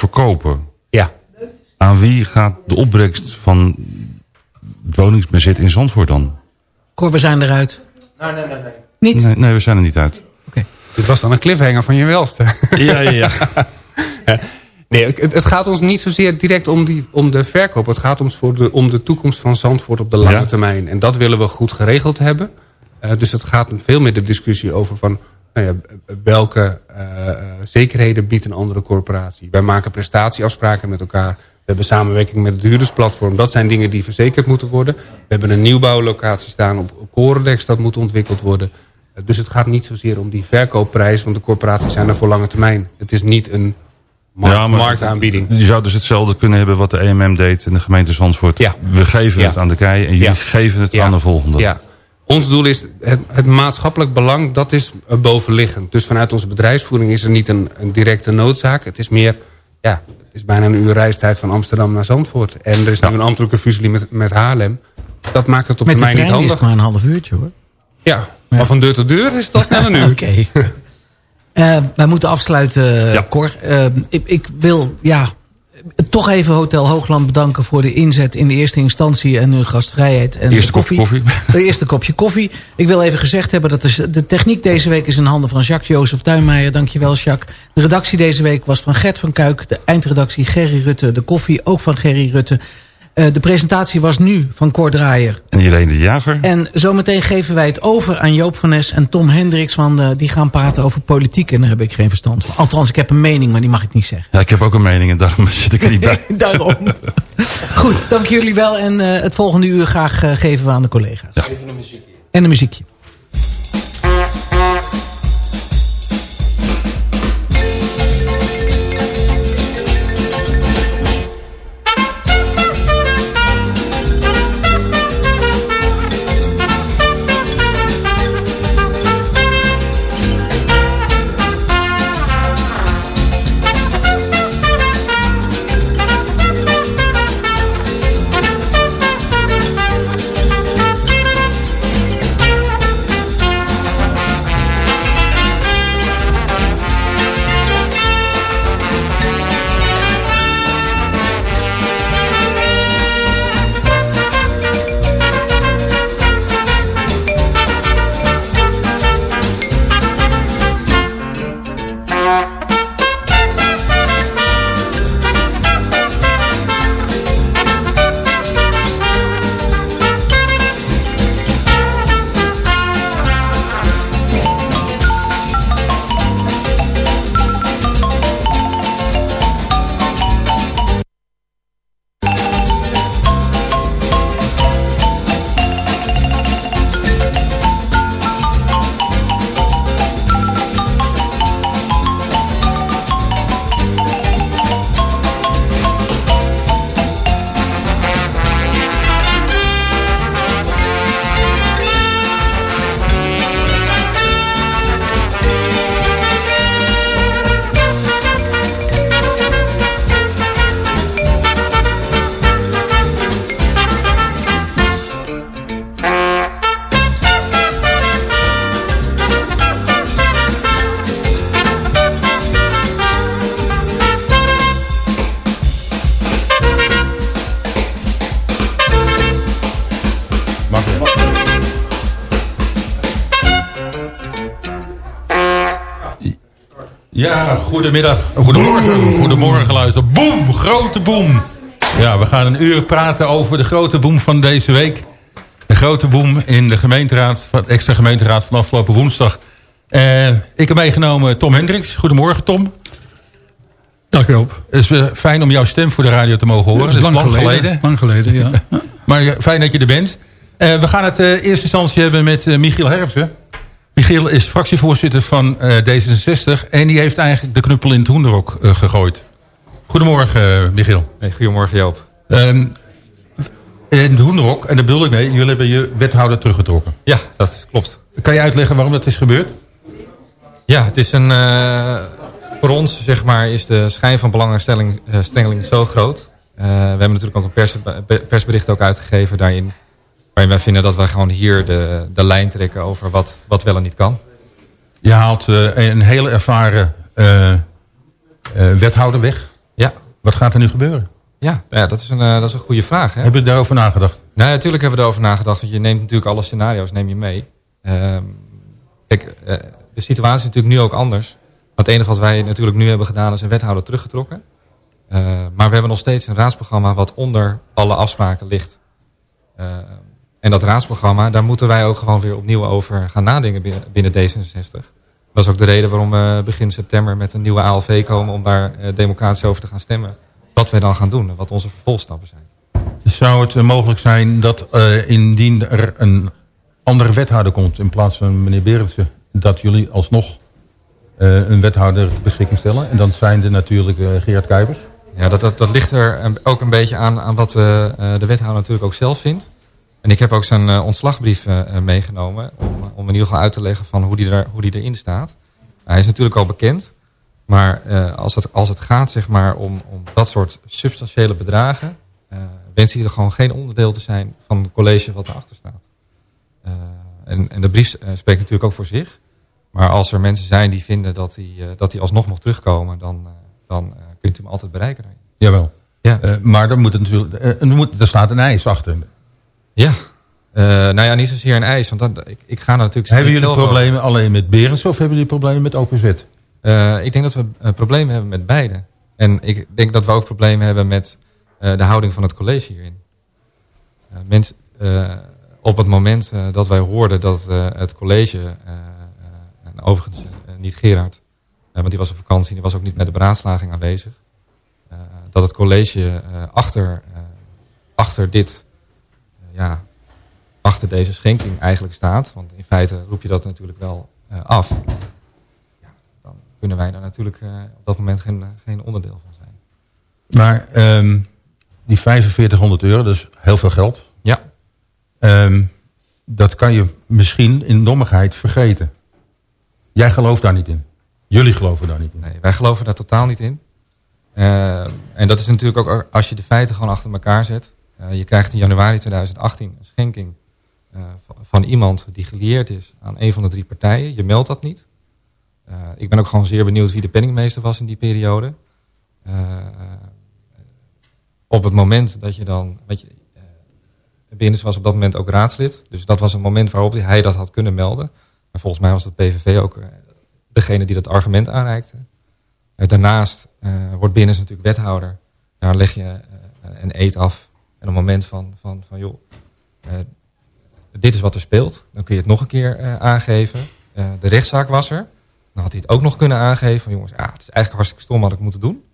verkopen. Ja. Aan wie gaat de opbrengst van het woningsbezit in Zandvoort dan? Cor, we zijn eruit. Nee, nee, nee. nee. Niet? Nee, nee, we zijn er niet uit. Dit was dan een cliffhanger van je welste. Ja, ja, ja. Nee, het, het gaat ons niet zozeer direct om, die, om de verkoop. Het gaat ons voor de, om de toekomst van Zandvoort op de lange Ja. termijn. En dat willen we goed geregeld hebben. Eh, dus het gaat veel meer de discussie over van... Nou ja, welke eh, zekerheden biedt een andere corporatie. Wij maken prestatieafspraken met elkaar. We hebben samenwerking met het huurdersplatform. Dat zijn dingen die verzekerd moeten worden. We hebben een nieuwbouwlocatie staan op, op. Dat moet ontwikkeld worden. Eh, dus het gaat niet zozeer om die verkoopprijs. Want de corporaties zijn er voor lange termijn. Het is niet een markt, Ja, marktaanbieding. Je zou dus hetzelfde kunnen hebben wat de EMM deed in de gemeente Zandvoort. Ja. We geven Ja. het aan de kei en jullie geven het aan de volgende. Ja. Ons doel is het, het maatschappelijk belang, dat is bovenliggend. Dus vanuit onze bedrijfsvoering is er niet een, een directe noodzaak. Het is meer, ja, het is bijna een uur reistijd van Amsterdam naar Zandvoort. En er is nu een ambtelijke fusie met, met Haarlem. Dat maakt het op Met de termijn niet trein is handig. het maar een half uurtje hoor. Ja, maar van deur tot deur is het al snel een uur. Oké. Eh, wij moeten afsluiten, Ja. Cor. Eh, ik, ik wil ja, toch even Hotel Hoogland bedanken voor de inzet in de eerste instantie en hun gastvrijheid. En Eerste de kopje koffie. De eerste kopje koffie. Ik wil even gezegd hebben dat de, de techniek deze week is in handen van Jacques-Jozef Tuinmeijer. Dankjewel Jacques. De redactie deze week was van Gert van Kuik. De eindredactie Gerry Rutte. De koffie ook van Gerry Rutte. Eh, de presentatie was nu van Cor Draaier. En Irene de Jager. En zometeen geven wij het over aan Joop van Nes en Tom Hendricks. Want eh, die gaan praten over politiek en daar heb ik geen verstand van. Althans, ik heb een mening, maar die mag ik niet zeggen. Ja, ik heb ook een mening en daarom zit ik er niet bij. Daarom. Goed, dank jullie wel. En eh, het volgende uur graag geven we aan de collega's. Even een muziekje. En een muziekje. Ja, goedemiddag. Goedemorgen. Goedemorgen, luister. Boom, grote boom. Ja, we gaan een uur praten over de grote boom van deze week. De grote boom in de gemeenteraad, extra gemeenteraad van afgelopen woensdag. Eh, ik heb meegenomen Tom Hendricks. Goedemorgen, Tom. Dag Joop. Het is eh, fijn om jouw stem voor de radio te mogen horen. Dat is lang, geleden. Lang geleden, ja. Maar eh, fijn dat je er bent. We gaan het eerste instantie hebben met Michiel Hermsen. Michiel is fractievoorzitter van eh, D66. En die heeft eigenlijk de knuppel in het hoenderok eh, gegooid. Goedemorgen, eh, Michiel. Hey, goedemorgen Joop. Ehm, in de hoenderok, en daar bedoel ik mee, jullie hebben je wethouder teruggetrokken. Ja, dat klopt. Kan je uitleggen waarom dat is gebeurd? Ja, het is een... voor ons, zeg maar, is de schijn van belangstelling stelling zo groot. We hebben natuurlijk ook een pers, persbericht ook uitgegeven daarin. Waarin wij vinden dat wij gewoon hier de, de lijn trekken over wat, wat wel en niet kan. Je haalt eh, een hele ervaren eh, eh, wethouder weg. Ja, Wat gaat er nu gebeuren? Ja, ja dat, is een, dat is een goede vraag. Hè? Heb je daarover nagedacht? Nou, natuurlijk hebben we erover nagedacht. Want je neemt natuurlijk alle scenario's neem je mee. Ehm, kijk, de situatie is natuurlijk nu ook anders. Het enige wat wij natuurlijk nu hebben gedaan is een wethouder teruggetrokken. maar we hebben nog steeds een raadsprogramma wat onder alle afspraken ligt. En dat raadsprogramma, daar moeten wij ook gewoon weer opnieuw over gaan nadenken binnen, binnen D66. Dat is ook de reden waarom we begin september met een nieuwe ALV komen om daar eh, democratisch over te gaan stemmen. Wat wij dan gaan doen en wat onze vervolgstappen zijn. Zou het eh, mogelijk zijn dat uh, indien er een andere wethouder komt in plaats van meneer Berendsen, dat jullie alsnog uh, een wethouder beschikking stellen? En dan zijn er natuurlijk Gerard Kuipers. Ja, dat, dat, dat ligt er ook een beetje aan, aan wat de wethouder natuurlijk ook zelf vindt. En ik heb ook zijn uh, ontslagbrief uh, meegenomen. Om, om in ieder geval uit te leggen van hoe die, er, hoe die erin staat. Hij is natuurlijk al bekend. Maar uh, als, het, als het gaat zeg maar, om, om dat soort substantiële bedragen... wenst hij er gewoon geen onderdeel te zijn van het college wat erachter staat. en, en de brief spreekt natuurlijk ook voor zich. Maar als er mensen zijn die vinden dat hij, dat hij alsnog mag terugkomen... dan, dan kunt u hem altijd bereiken. Jawel. Ja. maar dan moet natuurlijk, er, moet, er staat een eis achter. Ja, uh, nou ja, niet zozeer een eis. Want ik, ik ga natuurlijk hebben jullie problemen alleen met Berens of hebben jullie problemen met OpenZ? Uh, ik denk dat we uh, problemen hebben met beide. En ik denk dat we ook problemen hebben met de houding van het college hierin. Mens, op het moment dat wij hoorden dat het college, overigens niet Gerard, want die was op vakantie, die was ook niet met de beraadslaging aanwezig, dat het college achter, achter dit ja, achter deze schenking eigenlijk staat. Want in feite roep je dat natuurlijk wel uh, af. Ja, dan kunnen wij daar natuurlijk uh, op dat moment geen, geen onderdeel van zijn. Maar um, die 4500 euro, dat is heel veel geld. Ja. Um, dat kan je misschien in dommigheid vergeten. Jij gelooft daar niet in. Jullie geloven daar niet in. Nee, wij geloven daar totaal niet in. Uh, en dat is natuurlijk ook als je de feiten gewoon achter elkaar zet. Uh, je krijgt in januari 2018 een schenking uh, van iemand die gelieerd is aan een van de drie partijen. Je meldt dat niet. Uh, ik ben ook gewoon zeer benieuwd wie de penningmeester was in die periode. op het moment dat je dan... Weet je, was op dat moment ook raadslid. Dus dat was een moment waarop hij dat had kunnen melden. Maar volgens mij was het PVV ook degene die dat argument aanreikte. daarnaast wordt Binnens natuurlijk wethouder. Daar leg je een eet af en op het moment van, van, van joh, uh, dit is wat er speelt. Dan kun je het nog een keer uh, aangeven. Uh, de rechtszaak was er. Dan had hij het ook nog kunnen aangeven. Van, jongens, ja, het is eigenlijk hartstikke stom wat ik moeten doen.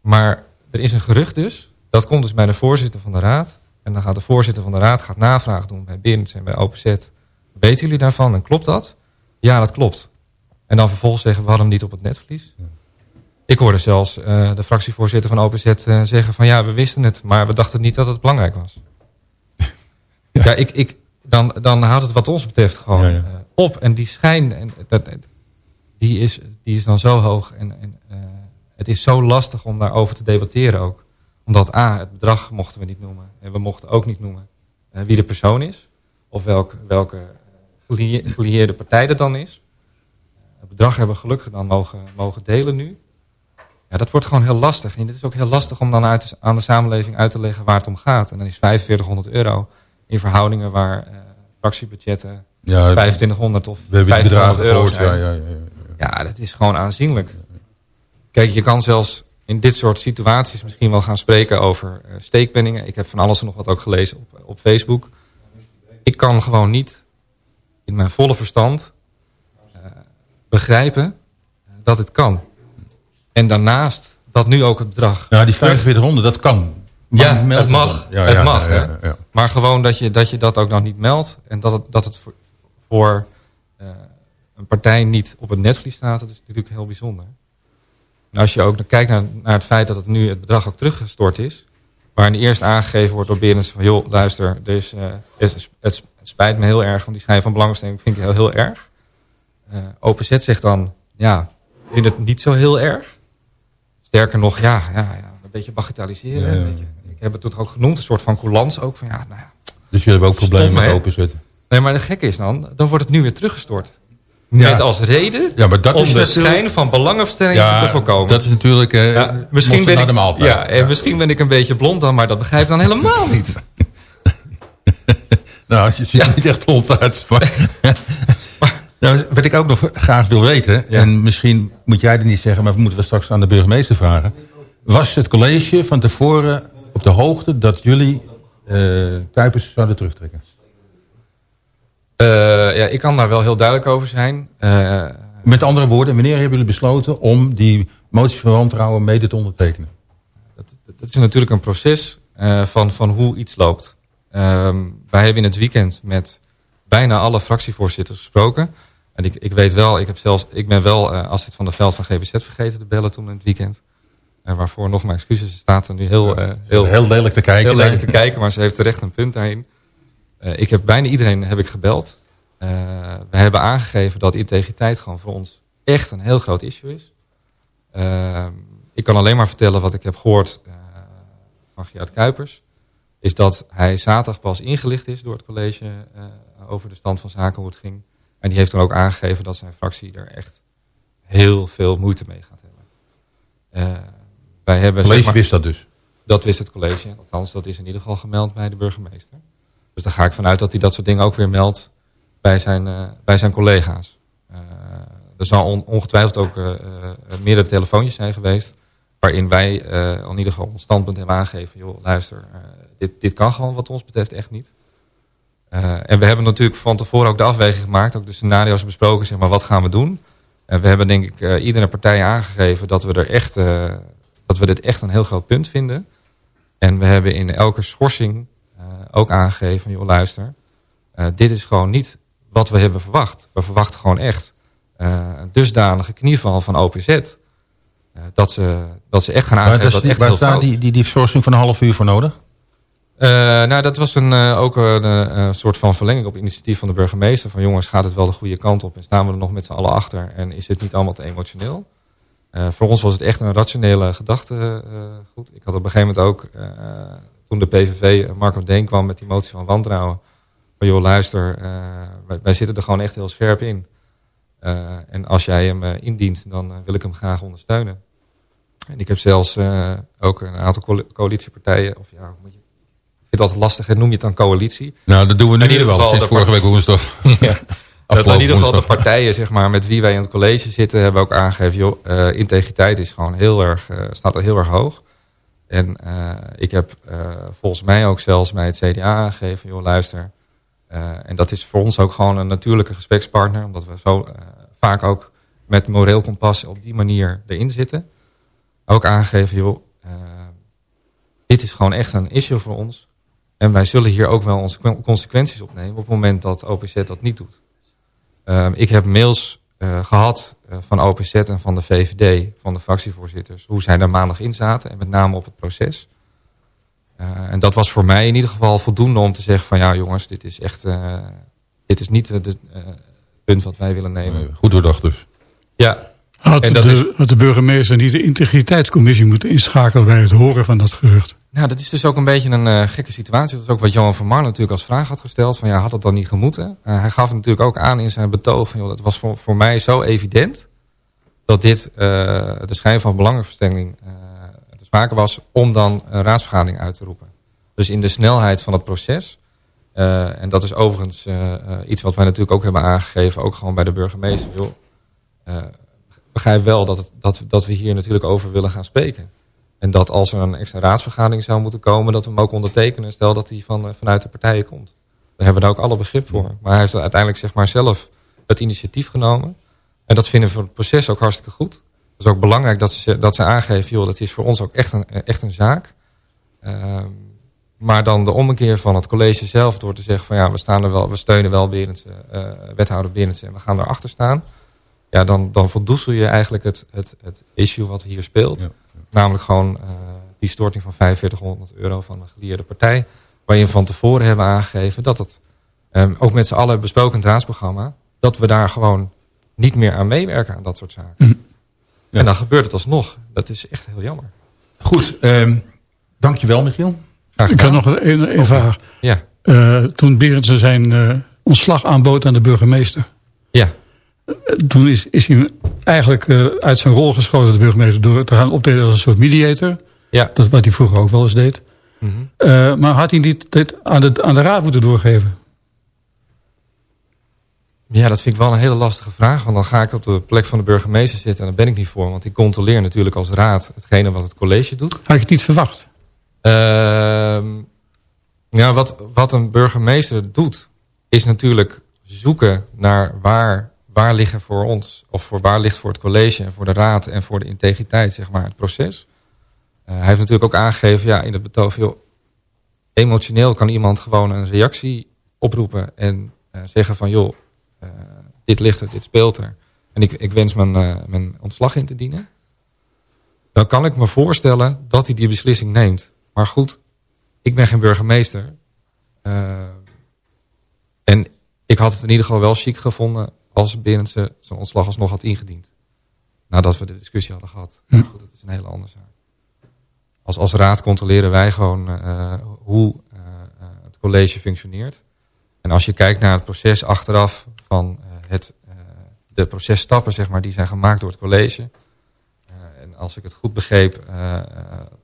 maar er is een gerucht dus. Dat komt dus bij de voorzitter van de raad. En dan gaat de voorzitter van de raad gaat navraag doen bij Berends en bij OPZ. Weten jullie daarvan en klopt dat? Ja, dat klopt. En dan vervolgens zeggen we hadden hem niet op het netvlies. Ik hoorde zelfs uh, de fractievoorzitter van OPZ uh, zeggen van ja, we wisten het, maar we dachten niet dat het belangrijk was. ja, ja ik, ik, dan, dan houdt het wat ons betreft gewoon ja, ja. Uh, op. En die schijn, en dat, die, is, die is dan zo hoog. En, en het is zo lastig om daarover te debatteren ook. Omdat A, het bedrag mochten we niet noemen. En we mochten ook niet noemen wie de persoon is. Of welk, welke gelieerde partij dat dan is. Het bedrag hebben we gelukkig dan mogen, mogen delen nu. Ja, dat wordt gewoon heel lastig. En het is ook heel lastig om dan uit, aan de samenleving uit te leggen waar het om gaat. En dan is 4500 euro in verhoudingen waar uh, fractiebudgetten ja, 2500 of 1500 euro zijn. Ja, ja, ja, ja, ja. dat is gewoon aanzienlijk. Kijk, je kan zelfs in dit soort situaties misschien wel gaan spreken over uh, steekpenningen. Ik heb van alles en nog wat ook gelezen op, op Facebook. Ik kan gewoon niet in mijn volle verstand uh, begrijpen dat het kan. En daarnaast dat nu ook het bedrag... Ja, die 4500, dat kan. ja, het mag. Ja, het mag ja, Maar gewoon dat je, dat je dat ook nog niet meldt. En dat het, dat het voor, voor uh, een partij niet op het netvlies staat. Dat is natuurlijk heel bijzonder. En als je ook kijkt naar, naar het feit dat het nu het bedrag ook teruggestort is. Waarin eerst aangegeven wordt door Berens van... joh, luister, dus, uh, het, het, spijt me heel erg... want die schijn van belangstelling vind ik heel, heel erg. Uh, OPZ zegt dan... ja, ik vind het niet zo heel erg. Sterker nog, ja, ja, ja een beetje bagatelliseren. Een beetje. Ik heb het toch ook genoemd, een soort van coulance ook. Van, ja, nou ja, dus jullie hebben ook problemen met openzetten? Nee, maar de gekke is dan, dan wordt het nu weer teruggestort. Met als reden ja, maar dat om is de schijn van belangenverstrengeling ja, te voorkomen. dat is natuurlijk uh, ja, misschien ben ik. Ja, en misschien ben ik een beetje blond dan, maar dat begrijp ik dan helemaal niet. nou, je ziet niet echt blond uit. Maar nou, wat ik ook nog graag wil weten, en misschien moet jij het niet zeggen, maar we moeten we straks aan de burgemeester vragen. Was het college van tevoren op de hoogte dat jullie uh, Kuipers zouden terugtrekken? Uh, ja, ik kan daar wel heel duidelijk over zijn. Uh, Met andere woorden, wanneer hebben jullie besloten om die motie van wantrouwen mede te ondertekenen? Dat, dat is natuurlijk een proces van, van hoe iets loopt. Um, wij hebben in het weekend met bijna alle fractievoorzitters gesproken. En ik, ik weet wel, ik, heb zelfs, ik ben wel uh, Astrid van der Veld van GBZ vergeten te bellen toen in het weekend. En waarvoor nog mijn excuses. Ze staat er nu heel, uh, heel, heel lelijk te kijken. Heel lelijk te kijken, maar ze heeft terecht een punt daarin. Uh, ik heb bijna iedereen heb ik gebeld. Uh, we hebben aangegeven dat integriteit gewoon voor ons echt een heel groot issue is. Ik kan alleen maar vertellen wat ik heb gehoord van Gerard Kuipers. Is dat hij zaterdag pas ingelicht is door het college over de stand van zaken hoe het ging. En die heeft dan ook aangegeven dat zijn fractie er echt heel veel moeite mee gaat hebben. wij hebben het college zeg maar, wist dat dus? Dat wist het college. Althans, dat is in ieder geval gemeld bij de burgemeester. Dus daar ga ik vanuit dat hij dat soort dingen ook weer meldt bij zijn, uh, bij zijn collega's. Uh, er zal on, ongetwijfeld ook meerdere telefoontjes zijn geweest... waarin wij in ieder geval ons standpunt hebben aangegeven... joh, luister, dit, dit kan gewoon wat ons betreft echt niet. En we hebben natuurlijk van tevoren ook de afweging gemaakt... ook de scenario's besproken, zeg maar, wat gaan we doen... En we hebben denk ik iedere partij aangegeven dat we, er echt, dat we dit echt een heel groot punt vinden. En we hebben in elke schorsing ook aangegeven, joh luister, dit is gewoon niet wat we hebben verwacht. We verwachten gewoon echt een dusdanige knieval van OPZ. Dat, ze, dat ze echt gaan aangeven dat, dat echt Waar staat die, die, die sourcing van een half uur voor nodig? Uh, nou, dat was een, uh, ook een, een, soort van verlenging op initiatief van de burgemeester. Van jongens, gaat het wel de goede kant op? En staan we er nog met z'n allen achter? En is dit niet allemaal te emotioneel? Voor ons was het echt een rationele gedachte. goed. Ik had op een gegeven moment ook, toen de PVV, Marco Deen kwam met die motie van wantrouwen. Van joh, luister, wij, wij, zitten er gewoon echt heel scherp in. en als jij hem indient, dan wil ik hem graag ondersteunen. En ik heb zelfs ook een aantal co coalitiepartijen, of ja, moet je vind het altijd lastig. Noem je het dan coalitie? Nou, dat doen we nu in wel. Sinds vorige week woensdag. ja. Dat in ieder geval de partijen zeg maar, met wie wij in het college zitten... hebben ook aangegeven... Joh, uh, integriteit is gewoon heel erg, uh, staat er heel erg hoog. En uh, ik heb volgens mij ook zelfs bij het CDA aangegeven... joh, luister. en dat is voor ons ook gewoon een natuurlijke gesprekspartner... omdat we zo vaak ook met moreel kompas op die manier erin zitten. Ook aangegeven, joh... dit is gewoon echt een issue voor ons... En wij zullen hier ook wel onze consequenties opnemen op het moment dat OPZ dat niet doet. Uh, ik heb mails uh, gehad uh, van OPZ en van de VVD, van de fractievoorzitters, hoe zij daar maandag in zaten en met name op het proces. Uh, en dat was voor mij in ieder geval voldoende om te zeggen van ja jongens, dit is echt, dit is niet het punt wat wij willen nemen. Goed doordacht dus. Ja. Had, de, is... had de burgemeester niet de integriteitscommissie moeten inschakelen bij het horen van dat gerucht? Nou, dat is dus ook een beetje een uh, gekke situatie. Dat is ook wat Johan van Mar natuurlijk als vraag had gesteld. Van ja, had het dan niet gemoeten? Uh, hij gaf natuurlijk ook aan in zijn betoog. Van, joh, dat was voor, voor mij zo evident. Dat dit uh, de schijn van belangenverstrengeling te sprake was. Om dan een raadsvergadering uit te roepen. Dus in de snelheid van het proces. en dat is overigens iets wat wij natuurlijk ook hebben aangegeven. Ook gewoon bij de burgemeester. Joh, begrijp wel dat, dat, dat we hier natuurlijk over willen gaan spreken. En dat als er een extra raadsvergadering zou moeten komen... dat we hem ook ondertekenen. Stel dat hij van, vanuit de partijen komt. Daar hebben we daar ook alle begrip voor. Maar hij heeft uiteindelijk zeg maar zelf het initiatief genomen. En dat vinden we voor het proces ook hartstikke goed. Het is ook belangrijk dat ze, dat ze aangeven... joh, dat is voor ons ook echt een, echt een zaak. Uh, maar dan de ommekeer van het college zelf... door te zeggen van ja, we, staan er wel, we steunen wel Berendsen, uh, wethouder Berendsen... en we gaan erachter staan. Ja, dan, dan voldoesel je eigenlijk het, het, het issue wat hier speelt... Ja. Namelijk gewoon uh, die storting van 4500 euro van een gelieerde partij. Waarin we van tevoren hebben aangegeven dat het, um, ook met z'n allen besproken in het raadsprogramma, dat we daar gewoon niet meer aan meewerken aan dat soort zaken. Mm. Ja. En dan gebeurt het alsnog. Dat is echt heel jammer. Goed, um, dankjewel Michiel. Ik kan nog een, een vraag. Ja. Uh, toen Berendsen zijn uh, ontslag aanbood aan de burgemeester. Ja. Toen is, is hij eigenlijk uh, uit zijn rol geschoten, de burgemeester, door te gaan optreden als een soort mediator. Ja. Dat wat hij vroeger ook wel eens deed. Mm -hmm. uh, maar had hij dit, dit aan, de, aan de raad moeten doorgeven? Ja, dat vind ik wel een hele lastige vraag. Want dan ga ik op de plek van de burgemeester zitten... en daar ben ik niet voor. Want ik controleer natuurlijk als raad hetgene wat het college doet. Had je het niet verwacht? Uh, ja, wat, wat een burgemeester doet... is natuurlijk zoeken naar waar, waar liggen voor ons... of voor waar ligt voor het college en voor de raad... en voor de integriteit, zeg maar, het proces. Uh, hij heeft natuurlijk ook aangegeven ja, in het betoog... Joh, emotioneel kan iemand gewoon een reactie oproepen... en uh, zeggen van, joh, uh, dit ligt er, dit speelt er... en ik, ik wens mijn, mijn ontslag in te dienen... dan kan ik me voorstellen dat hij die beslissing neemt. Maar goed, ik ben geen burgemeester. En ik had het in ieder geval wel chic gevonden... als Binnense zijn ontslag alsnog had ingediend. Nadat we de discussie hadden gehad. Goed, dat is een hele andere zaak. Als, als raad controleren wij gewoon uh, hoe uh, het college functioneert. En als je kijkt naar het proces achteraf van het, de processtappen zeg maar, die zijn gemaakt door het college. en als ik het goed begreep,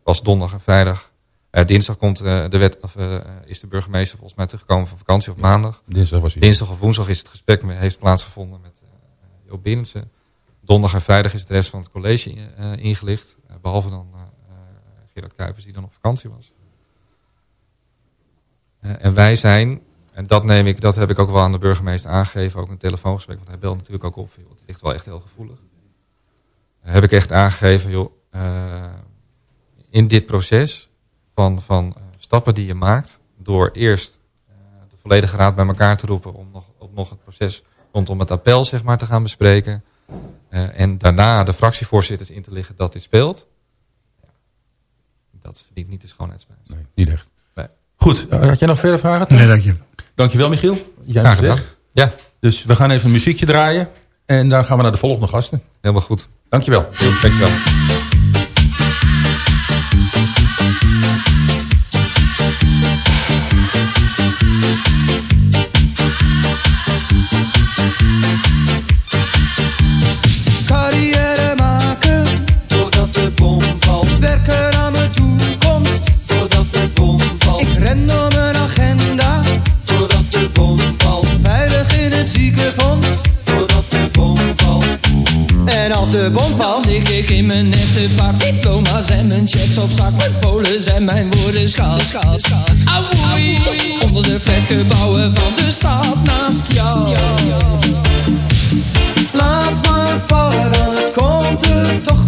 was donderdag en vrijdag. Dinsdag komt de wet, of, is de burgemeester volgens mij teruggekomen van vakantie of maandag. Dinsdag was hij. Dinsdag of woensdag is het gesprek heeft plaatsgevonden met Joop Binnensen. Donderdag en vrijdag is de rest van het college ingelicht. behalve dan Gerard Kuipers die dan op vakantie was. En wij zijn, en dat neem ik, dat heb ik ook wel aan de burgemeester aangegeven, ook een telefoongesprek, want hij belt natuurlijk ook op, joh, het ligt wel echt heel gevoelig. Heb ik echt aangegeven, joh, in dit proces van, van stappen die je maakt, door eerst de volledige raad bij elkaar te roepen om nog, om nog het proces rondom het appel zeg maar, te gaan bespreken. en daarna de fractievoorzitters in te liggen dat dit speelt dat verdient niet de schoonheidsprijs. Nee, niet echt. Nee. Goed, had jij nog verder vragen? Nee, dank je. Dankjewel Michiel. Jij Graag gedaan. weg. Ja, Dus we gaan even een muziekje draaien. En dan gaan we naar de volgende gasten. helemaal goed. Dankjewel. Goed, dankjewel. Carrière maken voordat de bom valt. Werken aan mijn toekomst voordat de bom valt. Ik ren door mijn agenda voordat de bom valt. Veilig in het ziekenfonds voordat de bom valt. En als de bom valt, lig ik in mijn nette pak. Diploma's en mijn checks op zak. Mijn polen zijn mijn woorden. Auwoei, onder de flatgebouwen van de stad naast jou. Laat maar vallen, dan komt er toch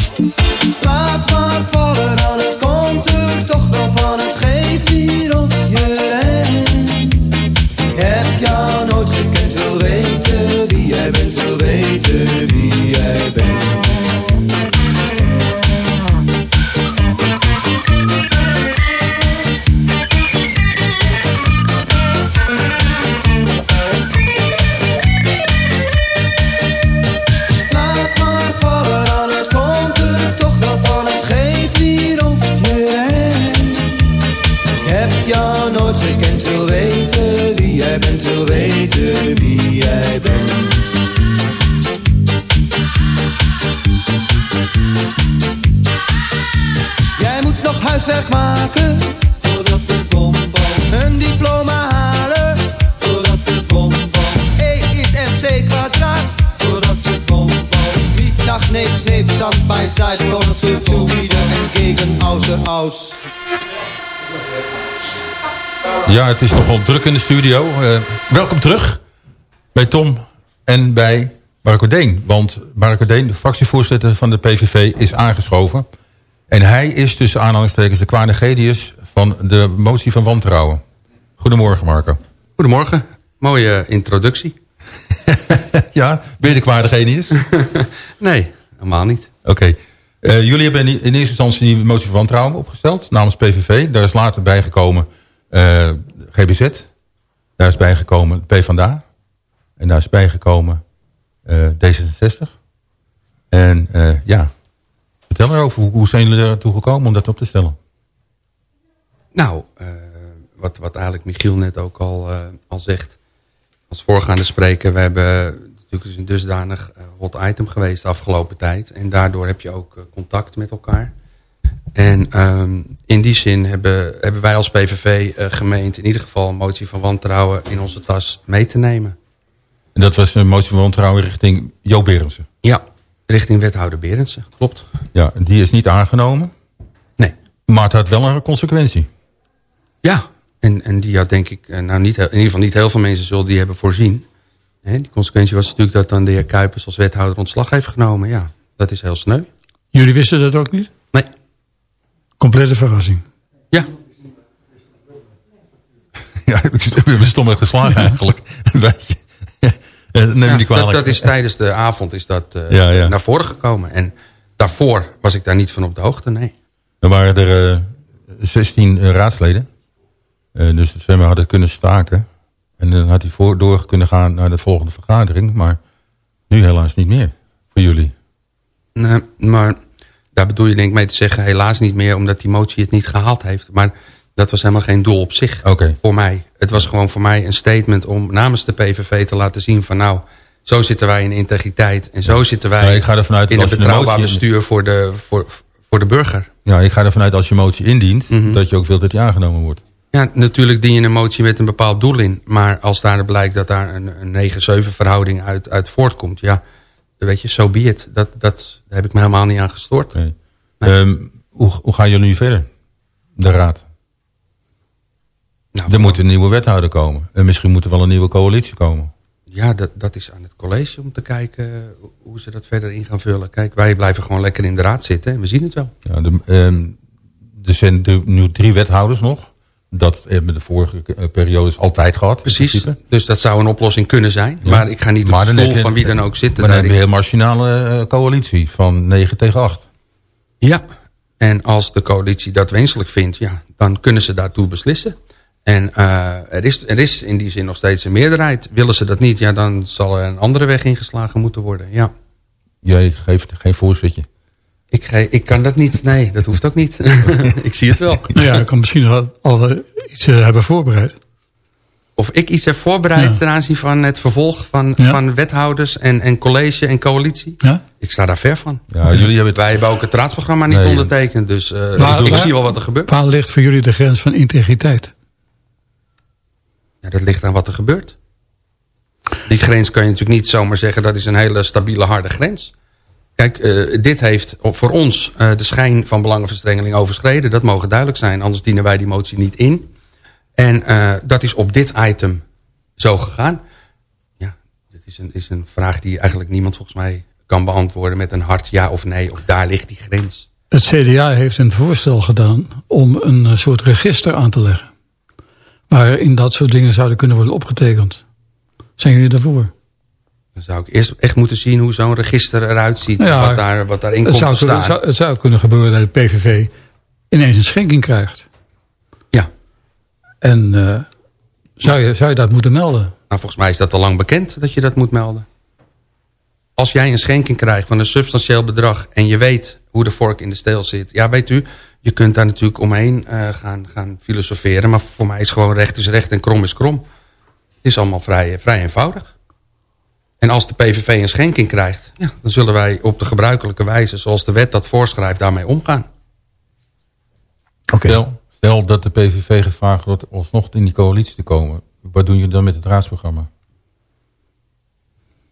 vallen, dan het komt er het is nogal druk in de studio. Uh, welkom terug bij Tom en bij Marco Deen. Want Marco Deen, de fractievoorzitter van de PVV, is aangeschoven. En hij is tussen aanhalingstekens de kwaadegedius van de motie van wantrouwen. Goedemorgen Marco. Goedemorgen. Mooie introductie. ja, ben je de kwaadegedius? nee, helemaal niet. Oké. Uh, jullie hebben in, eerste instantie die motie van wantrouwen opgesteld namens PVV. Daar is later bijgekomen GBZ. Daar is bijgekomen PvdA. En daar is bijgekomen uh, D66. En ja, vertel erover. Hoe, hoe zijn jullie ertoe gekomen om dat op te stellen? Nou, wat, wat eigenlijk Michiel net ook al, al zegt. Als voorgaande spreker, we hebben natuurlijk is een dusdanig hot item geweest de afgelopen tijd. En daardoor heb je ook contact met elkaar. En um, in die zin hebben, hebben wij als PVV uh, gemeend in ieder geval een motie van wantrouwen in onze tas mee te nemen. En dat was een motie van wantrouwen richting Jo Berendsen? Ja, richting wethouder Berendsen, klopt. Ja, die is niet aangenomen? Nee. Maar het had wel een consequentie? Ja, en, en die had denk ik, nou niet, in ieder geval niet heel veel mensen zullen die hebben voorzien. die consequentie was natuurlijk dat dan de heer Kuipers als wethouder ontslag heeft genomen. Ja, dat is heel sneu. Jullie wisten dat ook niet? Nee. Complete verrassing. Ja. Ja, ik ben stom geslagen eigenlijk. Neem ja, die dat, dat, is tijdens de avond is dat uh, ja, ja. naar voren gekomen. En daarvoor was ik daar niet van op de hoogte, nee. Er waren er uh, 16 uh, raadsleden. Uh, dus zwemmen had het kunnen staken. En dan had hij voor, door kunnen gaan naar de volgende vergadering. Maar nu helaas niet meer voor jullie. Nee, maar daar bedoel je denk ik mee te zeggen helaas niet meer... omdat die motie het niet gehaald heeft. Maar dat was helemaal geen doel op zich okay. voor mij. Het was gewoon voor mij een statement om namens de PVV te laten zien van... nou, zo zitten wij in integriteit en zo zitten wij ja, ik ga ervan uit in een betrouwbaar bestuur voor de, voor, voor de burger. Ja, ik ga ervan uit als je motie indient... Mm -hmm. dat je ook wilt dat die aangenomen wordt. Ja, natuurlijk dien je een motie met een bepaald doel in. Maar als daar blijkt dat daar een, een 9-7 verhouding uit, uit voortkomt... ja, weet je, zo so be it. Dat, dat, daar heb ik me helemaal niet aan gestoord. Nee. Um, hoe, hoe gaan jullie nu verder? De raad? Nou, er moet een nieuwe wethouder komen. En misschien moet er wel een nieuwe coalitie komen. Ja, dat, dat is aan het college om te kijken hoe ze dat verder in gaan vullen. Kijk, wij blijven gewoon lekker in de raad zitten en we zien het wel. Ja, de, um, er zijn nu drie wethouders nog. Dat hebben we de vorige periodes altijd gehad. Precies, dus dat zou een oplossing kunnen zijn. Ja. Maar ik ga niet maar op de stoel van wie dan ook zitten. Maar dan heb je een marginale uh, coalitie van 9 tegen 8. Ja, en als de coalitie dat wenselijk vindt, ja, dan kunnen ze daartoe beslissen. En uh, er, is, er is in die zin nog steeds een meerderheid. Willen ze dat niet, ja, dan zal er een andere weg ingeslagen moeten worden. Ja. Jij geeft geen voorzitje. Ik, ge, ik kan dat niet, nee, dat hoeft ook niet. ik zie het wel. Nou ja, ik kan misschien al, al iets uh, hebben voorbereid. Of ik iets heb voorbereid ja. ten aanzien van het vervolg van, ja. van wethouders en, en college en coalitie. Ja? Ik sta daar ver van. Ja, jullie hebben het... Wij hebben ook het raadsprogramma niet nee, ondertekend, dus uh, waar, ik waar, zie wel wat er gebeurt. Waar ligt voor jullie de grens van integriteit? Ja, dat ligt aan wat er gebeurt. Die grens kan je natuurlijk niet zomaar zeggen... dat is een hele stabiele, harde grens. Kijk, uh, dit heeft voor ons uh, de schijn van belangenverstrengeling overschreden. Dat mogen duidelijk zijn, anders dienen wij die motie niet in. En uh, dat is op dit item zo gegaan. Ja, dit is een, is een vraag die eigenlijk niemand volgens mij kan beantwoorden... met een hard ja of nee, of daar ligt die grens. Het CDA heeft een voorstel gedaan om een soort register aan te leggen. Waarin dat soort dingen zouden kunnen worden opgetekend. Zijn jullie daarvoor? Dan zou ik eerst echt moeten zien hoe zo'n register eruit ziet. Ja, wat, daar, wat daarin komt zou te staan. Het zou, het zou kunnen gebeuren dat de PVV ineens een schenking krijgt. Ja. En uh, zou, je, zou je dat moeten melden? Nou, volgens mij is dat al lang bekend dat je dat moet melden. Als jij een schenking krijgt van een substantieel bedrag... en je weet hoe de vork in de steel zit... ja, weet u, je kunt daar natuurlijk omheen uh, gaan, gaan filosoferen... maar voor mij is gewoon recht is recht en krom is krom. Het is allemaal vrij, vrij eenvoudig. En als de PVV een schenking krijgt... Ja, dan zullen wij op de gebruikelijke wijze... zoals de wet dat voorschrijft, daarmee omgaan. Okay. Stel, stel dat de PVV gevraagd wordt alsnog in die coalitie te komen. Wat doen jullie dan met het raadsprogramma?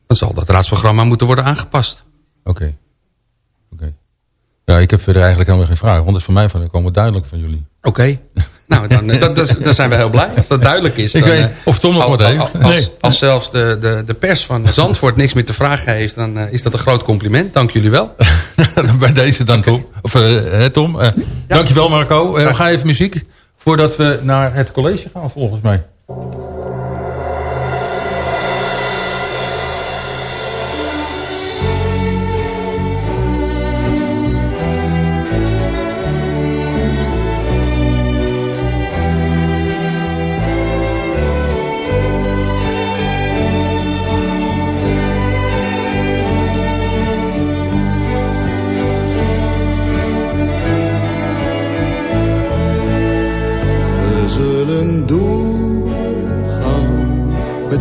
Dan zal dat raadsprogramma moeten worden aangepast. Oké. Okay. Oké. Okay. Ja, ik heb verder eigenlijk helemaal geen vraag. Want het is voor mij van, komen duidelijk van jullie. Oké. Nou, dan, dan, dan, zijn we heel blij. Als dat duidelijk is. Ik weet of Tom nog wat heeft. Als, als, zelfs de, de, de pers van Zandvoort niks meer te vragen heeft... dan is dat een groot compliment. Dank jullie wel. Bij deze dan, Tom. Of, uh, Tom. Uh, ja. Dankjewel, Marco. we gaan even muziek voordat we naar het college gaan, volgens mij.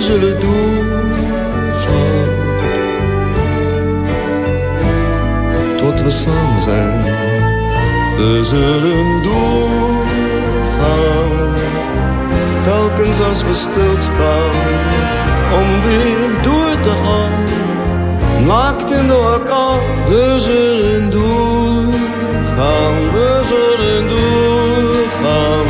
we zullen doorgaan. Tot we samen zijn, we zullen doorgaan. Telkens als we stilstaan, om weer door te gaan. Maakt in elkaar, we zullen doorgaan, we zullen doorgaan.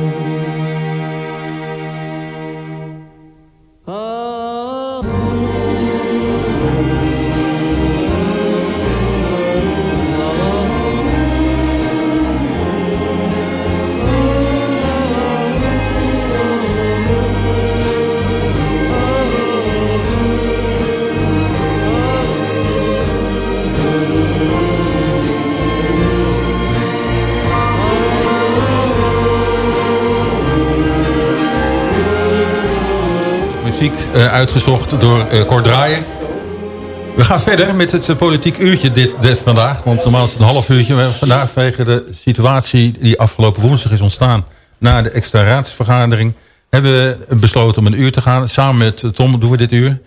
Uh, uitgezocht door uh, Cor Draaier. We gaan verder met het uh, politiek uurtje dit, dit, vandaag. Want normaal is het een half uurtje. Maar vandaag vanwege de situatie die afgelopen woensdag is ontstaan... na de extra raadsvergadering... hebben we besloten om een uur te gaan. Samen met Tom doen we dit uur.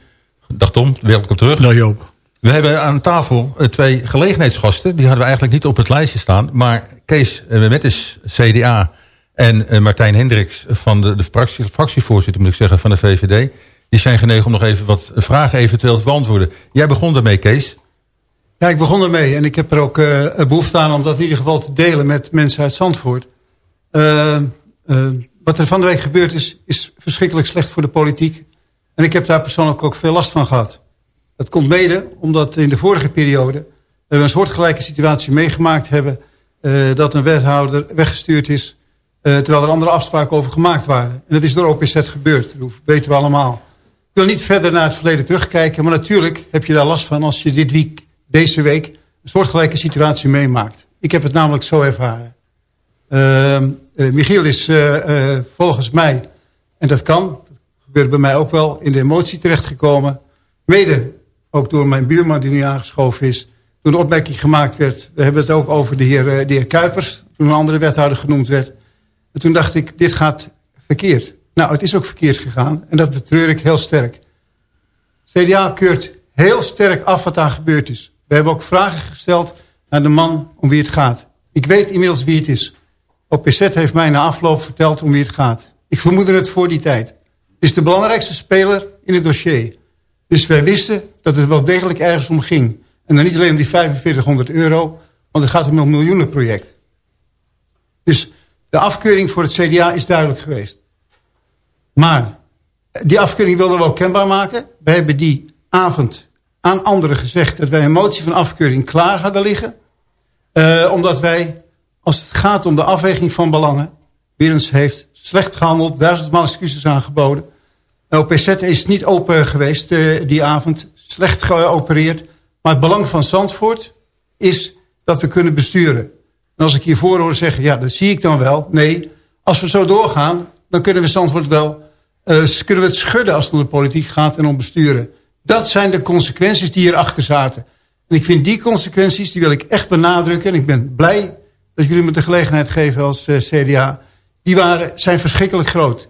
Dag Tom, welkom terug. Dag Joop. We hebben aan tafel twee gelegenheidsgasten. Die hadden we eigenlijk niet op het lijstje staan. Maar Kees Memettes, CDA... en Martijn Hendricks van de, de fractie, fractievoorzitter, moet ik zeggen, van de VVD die zijn genegen om nog even wat vragen eventueel te beantwoorden. Jij begon daarmee, Kees. Ja, ik begon ermee. En ik heb er ook uh, behoefte aan om dat in ieder geval te delen met mensen uit Zandvoort. Uh, wat er van de week gebeurd is, is verschrikkelijk slecht voor de politiek. En ik heb daar persoonlijk ook veel last van gehad. Dat komt mede omdat in de vorige periode we een soortgelijke situatie meegemaakt hebben... dat een wethouder weggestuurd is... terwijl er andere afspraken over gemaakt waren. En dat is door OPZ gebeurd. Dat weten we allemaal. Ik wil niet verder naar het verleden terugkijken. Maar natuurlijk heb je daar last van als je dit week, deze week... een soortgelijke situatie meemaakt. Ik heb het namelijk zo ervaren. Uh, Michiel is uh, volgens mij, en dat kan... dat gebeurt bij mij ook wel, in de emotie terechtgekomen. Mede ook door mijn buurman die nu aangeschoven is. Toen een opmerking gemaakt werd... we hebben het ook over de heer, de heer Kuipers... toen een andere wethouder genoemd werd. En toen dacht ik, dit gaat verkeerd. Nou, het is ook verkeerd gegaan en dat betreur ik heel sterk. CDA keurt heel sterk af wat daar gebeurd is. We hebben ook vragen gesteld naar de man om wie het gaat. Ik weet inmiddels wie het is. OPZ heeft mij na afloop verteld om wie het gaat. Ik vermoedde het voor die tijd. Het is de belangrijkste speler in het dossier. Dus wij wisten dat het wel degelijk ergens om ging. En dan niet alleen om die 4500 euro, want het gaat om een miljoenenproject. Dus de afkeuring voor het CDA is duidelijk geweest. Maar die afkeuring wilden we ook kenbaar maken. We hebben die avond aan anderen gezegd dat wij een motie van afkeuring klaar hadden liggen. Uh, omdat wij, als het gaat om de afweging van belangen... Wirens heeft slecht gehandeld, duizendmaal excuses aangeboden. De OPZ is niet open geweest uh, die avond, slecht geopereerd. Maar het belang van Zandvoort is dat we kunnen besturen. En als ik hiervoor hoor zeggen, ja, dat zie ik dan wel. Nee, als we zo doorgaan, dan kunnen we Zandvoort wel... Uh, kunnen we het schudden als het om de politiek gaat en om besturen. Dat zijn de consequenties die hierachter zaten. En ik vind die consequenties, die wil ik echt benadrukken. En ik ben blij dat jullie me de gelegenheid geven als uh, CDA. Die waren, zijn verschrikkelijk groot.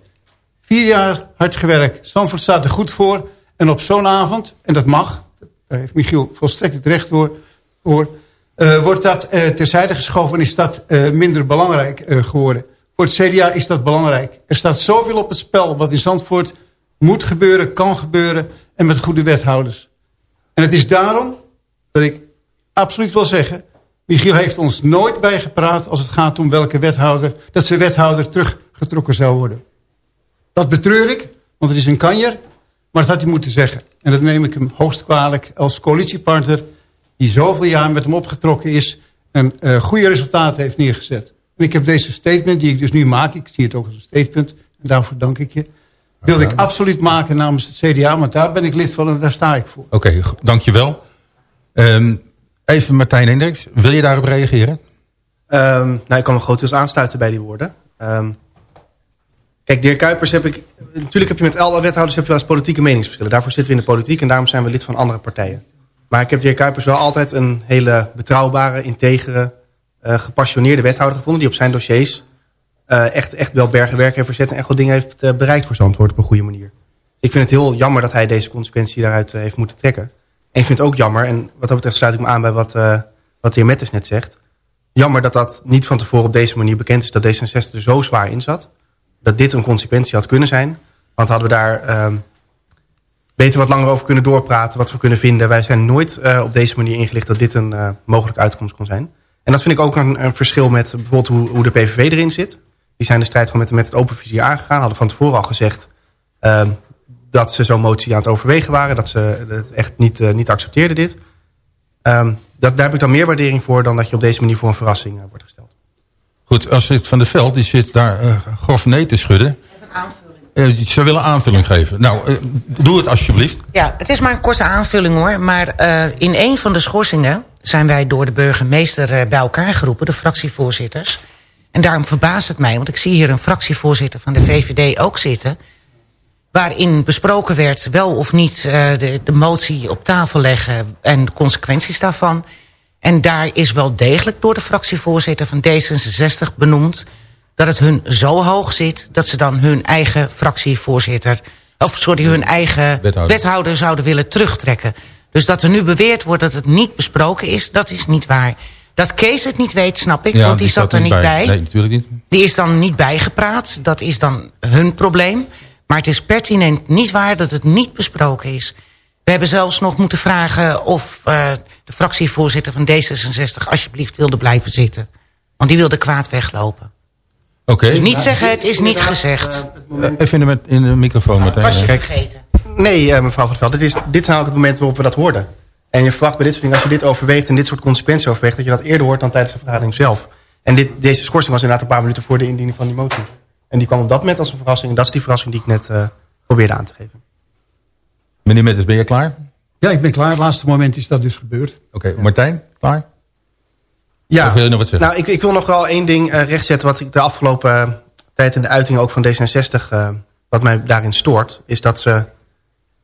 Vier jaar hard gewerkt. Zandvoort staat er goed voor. En op zo'n avond, en dat mag... daar heeft Michiel volstrekt het recht voor... voor uh, wordt dat uh, terzijde geschoven en is dat minder belangrijk geworden. Voor het CDA is dat belangrijk. Er staat zoveel op het spel wat in Zandvoort moet gebeuren, kan gebeuren... en met goede wethouders. En het is daarom dat ik absoluut wil zeggen... Michiel heeft ons nooit bijgepraat als het gaat om welke wethouder... dat zijn wethouder teruggetrokken zou worden. Dat betreur ik, want het is een kanjer, maar dat had hij moeten zeggen. En dat neem ik hem hoogst kwalijk als coalitiepartner... die zoveel jaar met hem opgetrokken is... en uh, goede resultaten heeft neergezet. En ik heb deze statement die ik dus nu maak... ik zie het ook als een statement, en daarvoor dank ik je... wilde ik absoluut maken namens het CDA... want daar ben ik lid van en daar sta ik voor. Oké, okay, dankjewel. Um, even Martijn Hendricks, wil je daarop reageren? Um, nou, ik kan me grotendeels aansluiten bij die woorden. Um, kijk, de heer Kuipers heb ik... Natuurlijk heb je met alle wethouders heb je wel eens politieke meningsverschillen. Daarvoor zitten we in de politiek en daarom zijn we lid van andere partijen. Maar ik heb de heer Kuipers wel altijd een hele betrouwbare, integere, uh, gepassioneerde wethouder gevonden... die op zijn dossiers uh, echt, echt wel bergen werk heeft verzet... en echt wel dingen heeft uh, bereikt voor zijn antwoord op een goede manier. Ik vind het heel jammer dat hij deze consequentie daaruit heeft moeten trekken. En ik vind het ook jammer, en wat dat betreft sluit ik me aan bij wat, wat de heer Mettes net zegt. Jammer dat dat niet van tevoren op deze manier bekend is dat D66 er zo zwaar in zat. Dat dit een consequentie had kunnen zijn. Want hadden we daar uh, beter wat langer over kunnen doorpraten, wat we kunnen vinden. Wij zijn nooit uh, op deze manier ingelicht dat dit een uh, mogelijke uitkomst kon zijn. En dat vind ik ook een, verschil met bijvoorbeeld hoe, hoe, de PVV erin zit. Die zijn de strijd gewoon met, met het open vizier aangegaan. Hadden van tevoren al gezegd, uh, dat ze zo'n motie aan het overwegen waren. Dat ze het echt niet, uh, niet accepteerden dit. Um, dat, daar heb ik dan meer waardering voor dan dat je op deze manier voor een verrassing wordt gesteld. Goed, als het Van de Veld, die zit daar grof nee te schudden. Uh, ze willen aanvulling geven. Nou, uh, doe het alsjeblieft. Ja, het is maar een korte aanvulling hoor. Maar uh, in een van de schorsingen zijn wij door de burgemeester bij elkaar geroepen. De fractievoorzitters. En daarom verbaast het mij. Want ik zie hier een fractievoorzitter van de VVD ook zitten waarin besproken werd wel of niet de, de motie op tafel leggen... en de consequenties daarvan. En daar is wel degelijk door de fractievoorzitter van D66 benoemd... dat het hun zo hoog zit dat ze dan hun eigen fractievoorzitter... of sorry, hun eigen wethouder. wethouder zouden willen terugtrekken. Dus dat er nu beweerd wordt dat het niet besproken is, dat is niet waar. Dat Kees het niet weet, snap ik, ja, want die, zat er niet bij. bij. Nee, natuurlijk niet. Die is dan niet bijgepraat, dat is dan hun probleem... Maar het is pertinent niet waar dat het niet besproken is. We hebben zelfs nog moeten vragen of uh, de fractievoorzitter van D66... alsjeblieft wilde blijven zitten. Want die wilde kwaad weglopen. Oké. Okay. Dus niet zeggen, het is niet gezegd. Uh, even in de, in de microfoon meteen. Was je vergeten? Nee, uh, mevrouw Van Veld. Dit is, dit zijn ook het moment waarop we dat hoorden. En je verwacht bij dit soort dingen, als je dit overweegt... en dit soort consequenties overweegt... dat je dat eerder hoort dan tijdens de vergadering zelf. En dit, deze schorsing was inderdaad een paar minuten voor de indiening van die motie. En die kwam op dat moment als een verrassing. En dat is die verrassing die ik net uh, probeerde aan te geven. Meneer Metters, ben je klaar? Ja, ik ben klaar. Het laatste moment is dat dus gebeurd. Oké, okay, Martijn, klaar? Ja, of wil je nog wat zeggen? Nou, ik, ik wil nog wel één ding uh, rechtzetten... wat ik de afgelopen uh, tijd in de uitingen ook van D66... Uh, wat mij daarin stoort... is dat ze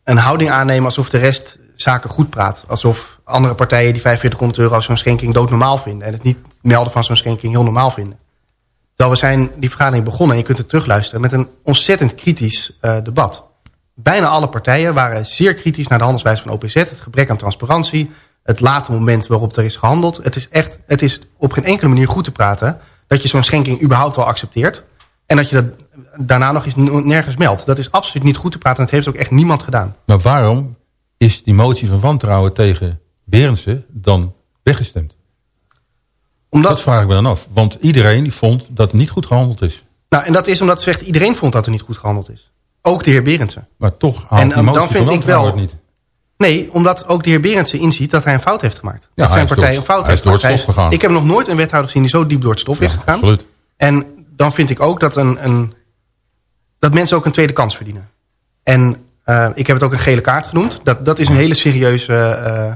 een houding aannemen alsof de rest zaken goed praat. Alsof andere partijen die 4500 euro zo'n schenking doodnormaal vinden... en het niet melden van zo'n schenking heel normaal vinden. Terwijl we zijn die vergadering begonnen, en je kunt het terugluisteren... met een ontzettend kritisch uh, debat. Bijna alle partijen waren zeer kritisch naar de handelswijze van OPZ... het gebrek aan transparantie, het late moment waarop er is gehandeld. Het is, echt, het is op geen enkele manier goed te praten... dat je zo'n schenking überhaupt al accepteert. En dat je dat daarna nog eens nergens meldt. Dat is absoluut niet goed te praten en dat heeft ook echt niemand gedaan. Maar waarom is die motie van wantrouwen tegen Berendsen dan weggestemd? Omdat, dat vraag ik me dan af. Want iedereen vond dat het niet goed gehandeld is. Nou, en dat is omdat zegt iedereen vond dat er niet goed gehandeld is. Ook de heer Berendsen. Maar toch haalt en, die motie dan vind van ik wel, niet. Nee, omdat ook de heer Berendsen inziet dat hij een fout heeft gemaakt. Ja, dat zijn partij een fout hij is heeft door het gemaakt. stof gegaan. Ik heb nog nooit een wethouder gezien die zo diep door het stof is gegaan. Absoluut. En dan vind ik ook dat, een, een, dat mensen ook een tweede kans verdienen. En eh, ik heb het ook een gele kaart genoemd. Dat, dat is een hele serieuze eh,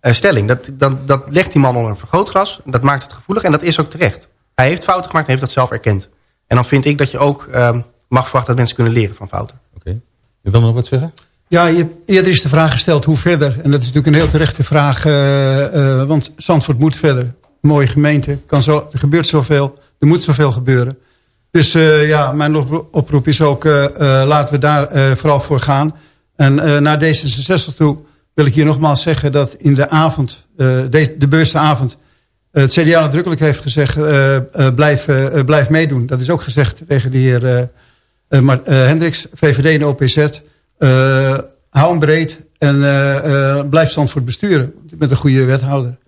eh, stelling. Dat, dat, dat legt die man onder een vergrootglas. Dat maakt het gevoelig en dat is ook terecht. Hij heeft fouten gemaakt en heeft dat zelf erkend. En dan vind ik dat je ook eh, mag verwachten dat mensen kunnen leren van fouten. Je wil nog wat zeggen? Ja, je eerder is de vraag gesteld hoe verder. En dat is natuurlijk een heel terechte vraag. eh, eh, want Zandvoort moet verder. Mooie gemeente. Kan zo, er gebeurt zoveel. Er moet zoveel gebeuren. Dus eh, ja, mijn opro- oproep is ook... laten we daar vooral voor gaan. En naar D66 toe wil ik hier nogmaals zeggen... dat in de avond, de, de bewuste avond... eh, het CDA nadrukkelijk heeft gezegd... blijf, blijf meedoen. Dat is ook gezegd tegen de heer... Hendricks, VVD en OPZ... eh, hou hem breed en eh, eh, blijf Zandvoort besturen. Met een goede wethouder.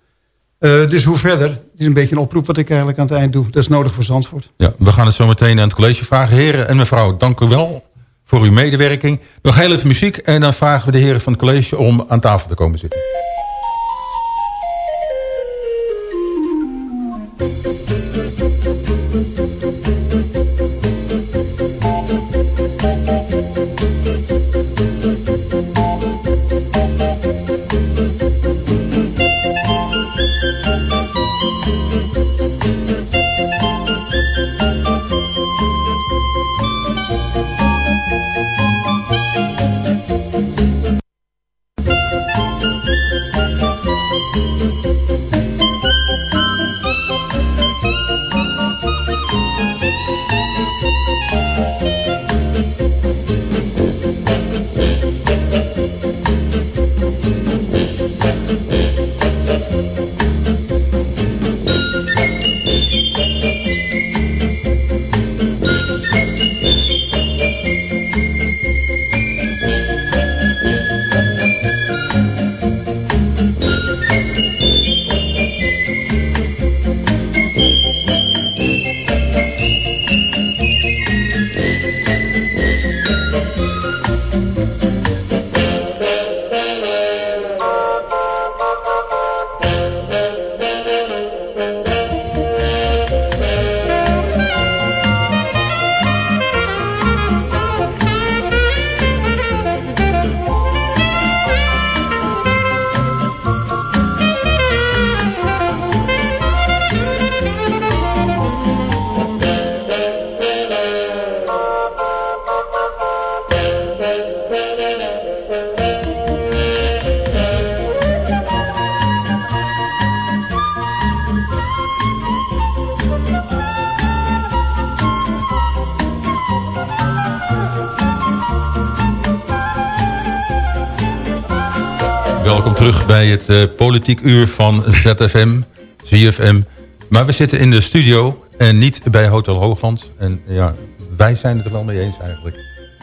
Dus hoe verder? Het is een beetje een oproep wat ik eigenlijk aan het eind doe. Dat is nodig voor Zandvoort. Ja, we gaan het zo meteen aan het college vragen. Heren en mevrouw, dank u wel voor uw medewerking. Nog heel even muziek en dan vragen we de heren van het college om aan tafel te komen zitten. Politiek uur van ZFM, ZFM. Maar we zitten in de studio en niet bij Hotel Hoogland. En ja, wij zijn het er wel mee eens eigenlijk.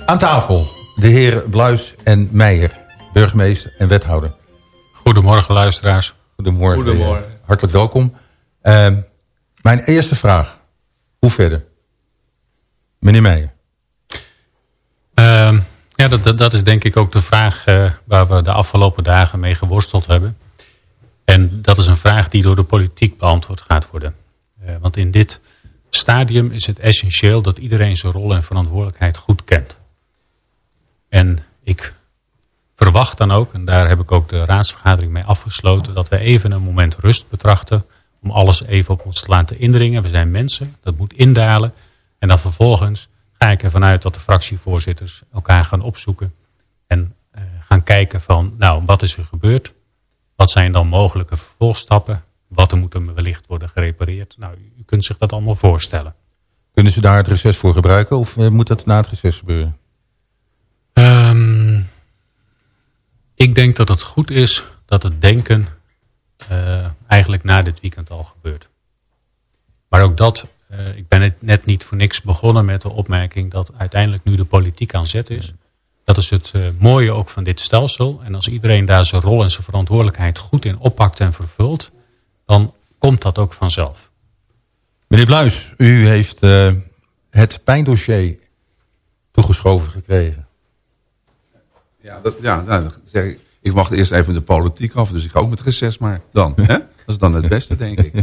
Aan tafel de heren Bluis en Meijer, burgemeester en wethouder. Goedemorgen luisteraars. Goedemorgen. Goedemorgen. eh, hartelijk welkom. Eh, mijn eerste vraag. Hoe verder? Meneer Meijer. Ehm, ja, dat, dat, dat is denk ik ook de vraag eh, waar we de afgelopen dagen mee geworsteld hebben. En dat is een vraag die door de politiek beantwoord gaat worden. Eh, want in dit stadium is het essentieel dat iedereen zijn rol en verantwoordelijkheid goed kent. En ik verwacht dan ook, en daar heb ik ook de raadsvergadering mee afgesloten, dat we even een moment rust betrachten om alles even op ons te laten indringen. We zijn mensen, dat moet indalen. En dan vervolgens ga ik ervan uit dat de fractievoorzitters elkaar gaan opzoeken. En eh, gaan kijken van, nou, wat is er gebeurd? Wat zijn dan mogelijke vervolgstappen? Wat er moet er wellicht worden gerepareerd? Nou, u kunt zich dat allemaal voorstellen. Kunnen ze daar het reces voor gebruiken of eh, moet dat na het reces gebeuren? Ehm, ik denk dat het goed is dat het denken eh, eigenlijk na dit weekend al gebeurt. Maar Maar ook dat, uh, ik ben net niet voor niks begonnen met de opmerking dat uiteindelijk nu de politiek aan zet is. Dat is het uh, mooie ook van dit stelsel. En als iedereen daar zijn rol en zijn verantwoordelijkheid goed in oppakt en vervult, dan komt dat ook vanzelf. Meneer Bluis, u heeft uh, het pijndossier toegeschoven gekregen. Ja, dat, ja nou, dat zeg ik, ik wacht eerst even de politiek af, dus ik ga ook met reces maar dan. hè? Dat is dan het beste, denk ik.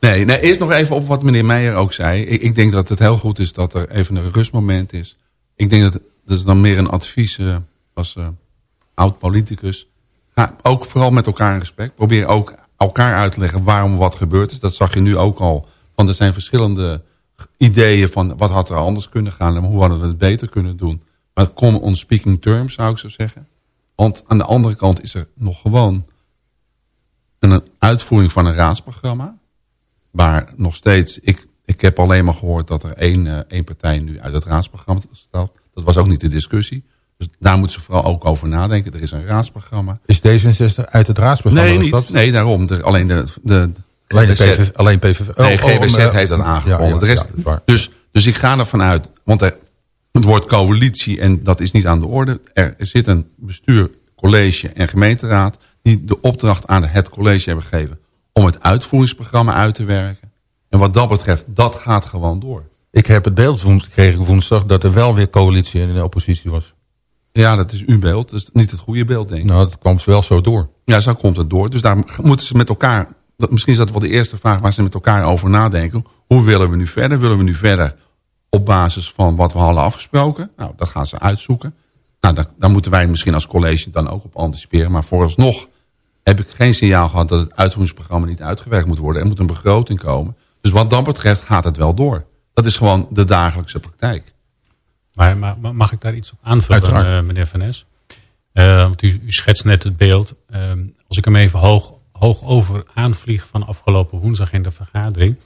Nee, nee, eerst nog even op wat meneer Meijer ook zei. Ik, ik, denk dat het heel goed is dat er even een rustmoment is. Ik denk dat dat is dan meer een advies uh, als uh, oud-politicus. Ga ook vooral met elkaar in gesprek. Probeer ook elkaar uit te leggen waarom wat gebeurd is. Dat zag je nu ook al. Want er zijn verschillende ideeën van wat had er anders kunnen gaan... en hoe hadden we het beter kunnen doen. Maar kom on speaking terms, zou ik zo zeggen. Want aan de andere kant is er nog gewoon... een uitvoering van een raadsprogramma... waar nog steeds... Ik, ik heb alleen maar gehoord dat er één, uh, één partij nu uit het raadsprogramma staat. Dat was ook niet de discussie. Dus daar moeten ze vooral ook over nadenken. Er is een raadsprogramma. Is D66 uit het raadsprogramma? Nee, niet, nee daarom. De, alleen de, de, Alleen, de PVV, alleen PVV. Oh, nee, GBZ oh, heeft dat aangekondigd. Ja, ja, de rest, ja, dus, dus ik ga ervan uit, want er, het woord coalitie, en dat is niet aan de orde. Er, er zit een bestuur, college en gemeenteraad... die de opdracht aan het college hebben gegeven... om het uitvoeringsprogramma uit te werken. En wat dat betreft, dat gaat gewoon door. Ik heb het beeld gekregen woensdag dat er wel weer coalitie in de oppositie was. Ja, dat is uw beeld. Dat is niet het goede beeld, denk ik. Nou, dat kwam wel zo door. Ja, zo komt het door. Dus daar moeten ze met elkaar... Dat, misschien is dat wel de eerste vraag waar ze met elkaar over nadenken. Hoe willen we nu verder? Willen we nu verder op basis van wat we hadden afgesproken? Nou, dat gaan ze uitzoeken. Nou, daar, daar moeten wij misschien als college dan ook op anticiperen. Maar vooralsnog heb ik geen signaal gehad dat het uitvoeringsprogramma niet uitgewerkt moet worden. Er moet een begroting komen. Dus wat dat betreft gaat het wel door. Dat is gewoon de dagelijkse praktijk. Maar, maar mag ik daar iets op aanvullen, uh, meneer Van Nes? Uh, want u, u, schetst net het beeld. Uh, als ik hem even hoog, hoog over aanvlieg van afgelopen woensdag in de vergadering.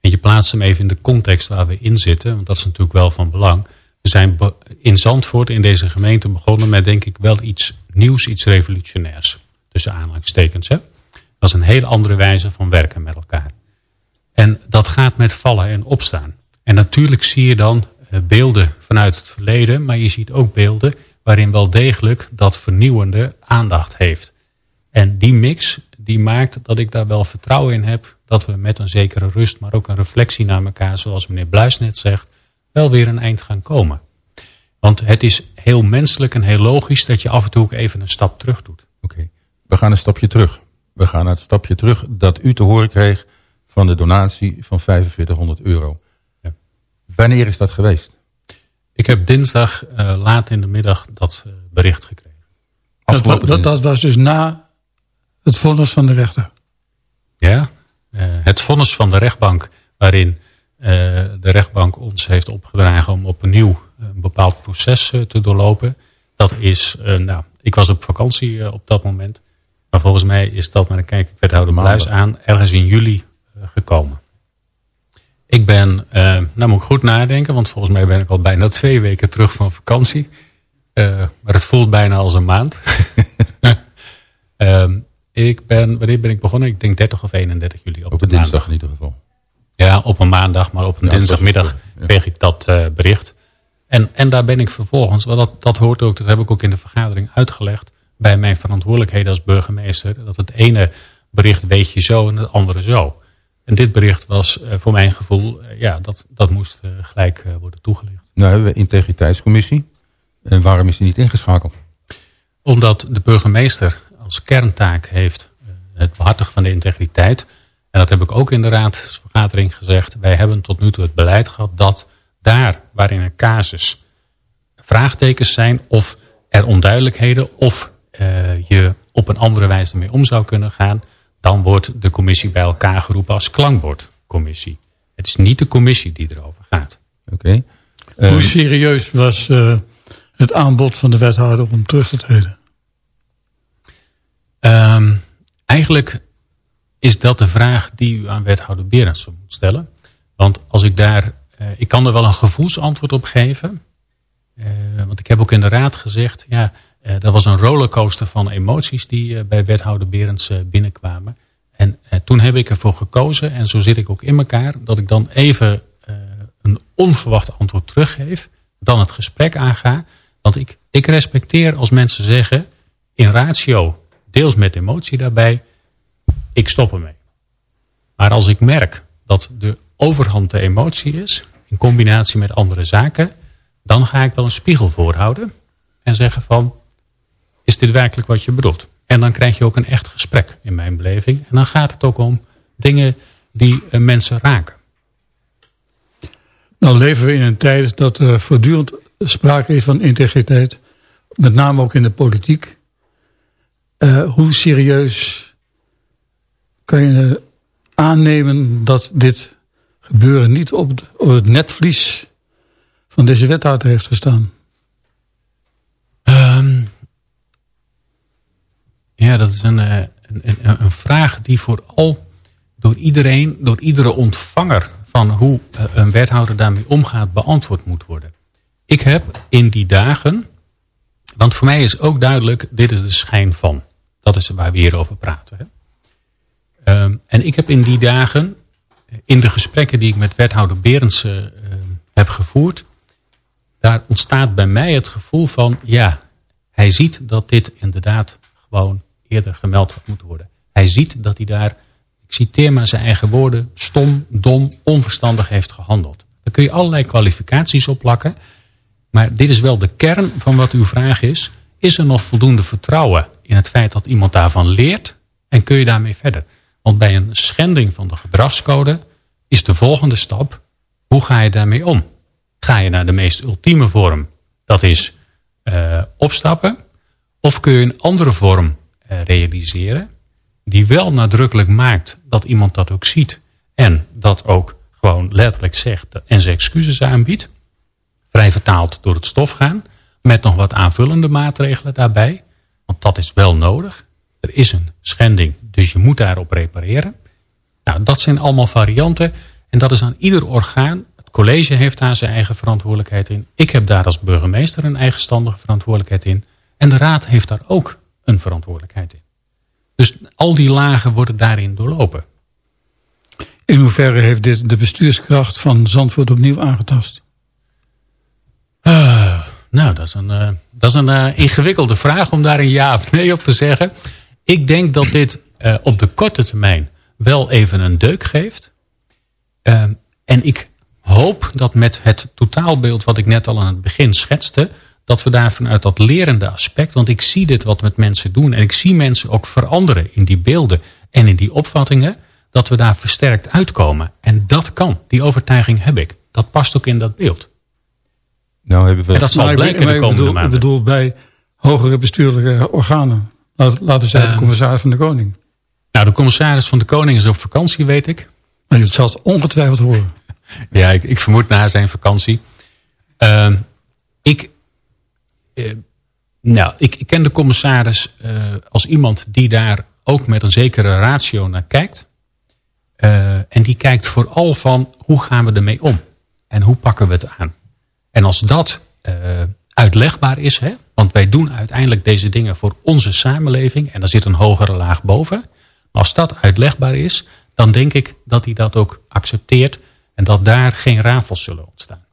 En je plaatst hem even in de context waar we in zitten. Want dat is natuurlijk wel van belang. We zijn in Zandvoort, in deze gemeente, begonnen met denk ik wel iets nieuws, iets revolutionairs. Tussen aanhalingstekens. Hè? Dat is een hele andere wijze van werken met elkaar. En dat gaat met vallen en opstaan. En natuurlijk zie je dan eh, beelden vanuit het verleden, maar je ziet ook beelden waarin wel degelijk dat vernieuwende aandacht heeft. En die mix die maakt dat ik daar wel vertrouwen in heb dat we met een zekere rust, maar ook een reflectie naar elkaar, zoals meneer Bluis net zegt, wel weer een eind gaan komen. Want het is heel menselijk en heel logisch dat je af en toe ook even een stap terug doet. Oké, we gaan een stapje terug. We gaan het stapje terug dat u te horen kreeg van de donatie van 4500 euro. Wanneer is dat geweest? Ik heb dinsdag uh, laat in de middag dat uh, bericht gekregen. Dat, dat, dat, was dus na het vonnis van de rechter? Ja, uh, het vonnis van de rechtbank waarin de rechtbank ons heeft opgedragen om opnieuw een bepaald proces te doorlopen. Dat is, nou, ik was op vakantie op dat moment. Maar volgens mij is dat, maar dan kijk ik wethouder Bluis aan, ergens in juli gekomen. Ik ben, uh, nou moet ik goed nadenken, want volgens mij ben ik al bijna twee weken terug van vakantie. Uh, maar het voelt bijna als een maand. uh, ik ben, wanneer ben ik begonnen? Ik denk 30 of 31 juli. Op, op een dinsdag maandag. in ieder geval. Ja, op een maandag, maar op een ja, dinsdagmiddag ja. kreeg ik dat bericht. En, en daar ben ik vervolgens, want dat, dat hoort ook, dat heb ik ook in de vergadering uitgelegd, bij mijn verantwoordelijkheden als burgemeester, dat het ene bericht weet je zo en het andere zo. En dit bericht was uh, voor mijn gevoel, uh, ja, dat, dat moest uh, gelijk worden toegelicht. Nou hebben we integriteitscommissie. En waarom is die niet ingeschakeld? Omdat de burgemeester als kerntaak heeft het behartigen van de integriteit. En dat heb ik ook in de raadsvergadering gezegd. Wij hebben tot nu toe het beleid gehad dat daar waarin een casus vraagtekens zijn of er onduidelijkheden of je op een andere wijze mee om zou kunnen gaan dan wordt de commissie bij elkaar geroepen als klankbordcommissie. Het is niet de commissie die erover gaat. Oké. Okay. Hoe serieus was uh, het aanbod van de wethouder om terug te treden? Um, eigenlijk is dat de vraag die u aan wethouder Berendsen moet stellen. Want als ik daar... Uh, ik kan er wel een gevoelsantwoord op geven. Uh, want ik heb ook in de raad gezegd... ja, dat was een rollercoaster van emoties die uh, bij wethouder Berends uh, binnenkwamen. En toen heb ik ervoor gekozen, en zo zit ik ook in elkaar... dat ik dan even een onverwacht antwoord teruggeef... dan het gesprek aanga. Want ik, ik respecteer als mensen zeggen... in ratio, deels met emotie daarbij... ik stop ermee. Maar als ik merk dat de overhand de emotie is... in combinatie met andere zaken... dan ga ik wel een spiegel voorhouden... en zeggen van... is dit werkelijk wat je bedoelt? En dan krijg je ook een echt gesprek in mijn beleving. En dan gaat het ook om dingen die eh, mensen raken. Nou leven we in een tijd dat er voortdurend sprake is van integriteit. Met name ook in de politiek. Uh, hoe serieus kan je aannemen dat dit gebeuren niet op, het netvlies van deze wethouder heeft gestaan? Um, ja, dat is een, eh, een, een, een, vraag die vooral door iedereen, door iedere ontvanger van hoe eh, een wethouder daarmee omgaat beantwoord moet worden. Ik heb in die dagen, want voor mij is ook duidelijk, dit is de schijn van. Dat is waar we hier over praten. Hè? Um, en ik heb in die dagen, in de gesprekken die ik met wethouder Berendsen heb gevoerd, daar ontstaat bij mij het gevoel van, ja, hij ziet dat dit inderdaad gewoon eerder gemeld had moeten worden. Hij ziet dat hij daar, ik citeer maar zijn eigen woorden, stom, dom, onverstandig heeft gehandeld. Daar kun je allerlei kwalificaties op plakken. Maar dit is wel de kern van wat uw vraag is. Is er nog voldoende vertrouwen in het feit dat iemand daarvan leert? En kun je daarmee verder? Want bij een schending van de gedragscode is de volgende stap, hoe ga je daarmee om? Ga je naar de meest ultieme vorm, dat is uh, opstappen? Of kun je een andere vorm uh, realiseren, die wel nadrukkelijk maakt dat iemand dat ook ziet en dat ook gewoon letterlijk zegt en zijn excuses aanbiedt, vrij vertaald door het stof gaan, met nog wat aanvullende maatregelen daarbij, want dat is wel nodig. Er is een schending, dus je moet daarop repareren. Nou, dat zijn allemaal varianten. En dat is aan ieder orgaan. Het college heeft daar zijn eigen verantwoordelijkheid in. Ik heb daar als burgemeester een eigenstandige verantwoordelijkheid in. En de raad heeft daar ook een verantwoordelijkheid in. Dus al die lagen worden daarin doorlopen. In hoeverre heeft dit de bestuurskracht van Zandvoort opnieuw aangetast? Uh, nou, dat is een, uh, dat is een uh, ingewikkelde vraag om daar een ja of nee op te zeggen. Ik denk dat dit uh, op de korte termijn wel even een deuk geeft. Uh, en ik hoop dat met het totaalbeeld wat ik net al aan het begin schetste... dat we daar vanuit dat lerende aspect... want ik zie dit wat met mensen doen... en ik zie mensen ook veranderen in die beelden en in die opvattingen... dat we daar versterkt uitkomen. En dat kan, die overtuiging heb ik. Dat past ook in dat beeld. Nou hebben we... En dat zal Maar ik- blijken maar de komende bedoel, maanden. Ik bedoel bij hogere bestuurlijke organen. Laat- Laten we zeggen de Eh. commissaris van de Koning. Nou, de commissaris van de Koning is op vakantie, weet ik. Maar je zal het ongetwijfeld horen. Ja, ik, ik vermoed na zijn vakantie. Ehm, ik, nou, ik, ken de commissaris eh, als iemand die daar ook met een zekere ratio naar kijkt. Eh, en die kijkt vooral van hoe gaan we ermee om? En hoe pakken we het aan? En als dat eh, uitlegbaar is, hè, want wij doen uiteindelijk deze dingen voor onze samenleving en daar zit een hogere laag boven. Maar als dat uitlegbaar is, dan denk ik dat hij dat ook accepteert en dat daar geen rafels zullen ontstaan.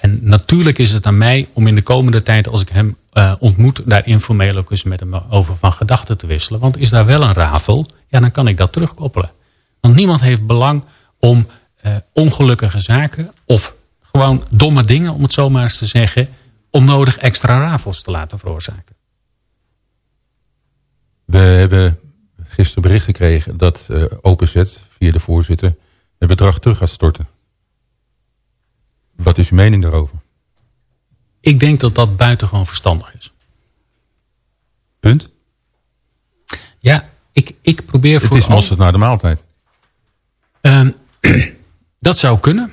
En natuurlijk is het aan mij om in de komende tijd, als ik hem uh, ontmoet, daar informeel ook eens met hem over van gedachten te wisselen. Want is daar wel een rafel, ja, dan kan ik dat terugkoppelen. Want niemand heeft belang om uh, ongelukkige zaken of gewoon domme dingen, om het zo maar eens te zeggen, onnodig extra rafels te laten veroorzaken. We hebben gisteren bericht gekregen dat uh, OpenZ via de voorzitter het bedrag terug gaat storten. Wat is uw mening daarover? Ik denk dat dat buitengewoon verstandig is. Punt? Ja, ik, ik probeer Het voor is mosterd naar de maaltijd. Um, dat zou kunnen.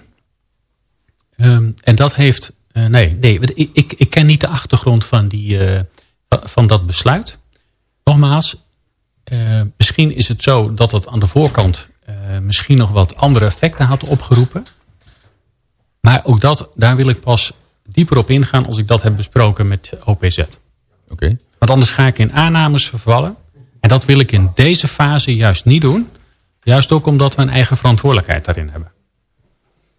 Um, en dat heeft... Uh, nee, nee ik, ik, ik ken niet de achtergrond van, die, uh, van dat besluit. Nogmaals, uh, misschien is het zo dat het aan de voorkant... misschien nog wat andere effecten had opgeroepen. Maar ook dat, daar wil ik pas dieper op ingaan... als ik dat heb besproken met OPZ. Okay. Want anders ga ik in aannames vervallen... En dat wil ik in deze fase juist niet doen. Juist ook omdat we een eigen verantwoordelijkheid daarin hebben.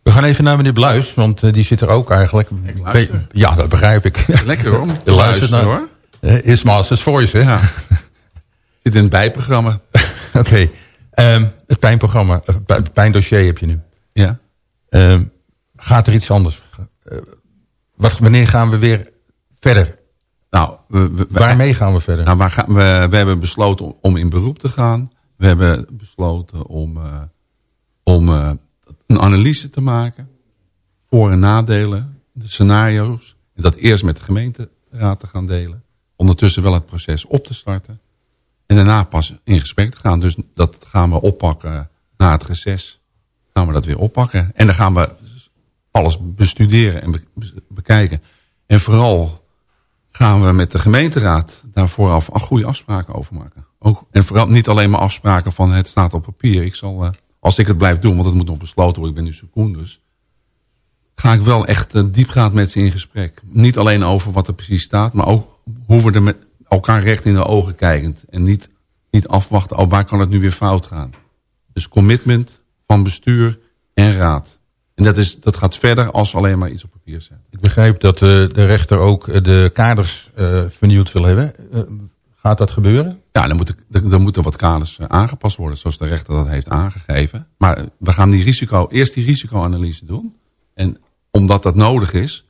We gaan even naar meneer Bluis, want uh, die zit er ook eigenlijk. Ja, dat begrijp ik. Lekker hoor. Je luistert naar hoor. Uh, is Masters Voice, hè? Ja. Zit in het bijprogramma. Oké. Okay. Um, het pijnprogramma, het pijndossier heb je nu. Ja. Um, gaat er iets anders? Uh, wat, wanneer gaan we weer verder? Nou, we, we, Waarmee gaan we verder? Nou, we, gaan, we, we hebben besloten om, om in beroep te gaan. We hebben besloten om, uh, om uh, een analyse te maken. Voor- en nadelen. De scenario's. En dat eerst met de gemeenteraad te gaan delen. Ondertussen wel het proces op te starten. En daarna pas in gesprek te gaan. Dus dat gaan we oppakken na het reces. Gaan we dat weer oppakken. En dan gaan we alles bestuderen en be bekijken. En vooral gaan we met de gemeenteraad daar vooraf goede afspraken over maken. Ook, en vooral niet alleen maar afspraken van het staat op papier. Ik zal, uh, als ik het blijf doen, want het moet nog besloten worden. Ik ben nu secondus. Ga ik wel echt uh, diepgaand met ze in gesprek. Niet alleen over wat er precies staat. Maar ook hoe we er met elkaar recht in de ogen kijkend. En niet, niet afwachten. Oh, waar kan het nu weer fout gaan? Dus commitment van bestuur en raad. En dat, is, dat gaat verder als alleen maar iets op papier zetten. Ik begrijp dat uh, de rechter ook de kaders uh, vernieuwd wil hebben. Uh, gaat dat gebeuren? Ja, dan, moet er, dan moeten wat kaders aangepast worden, zoals de rechter dat heeft aangegeven. Maar we gaan die risico, eerst die risicoanalyse doen. En omdat dat nodig is,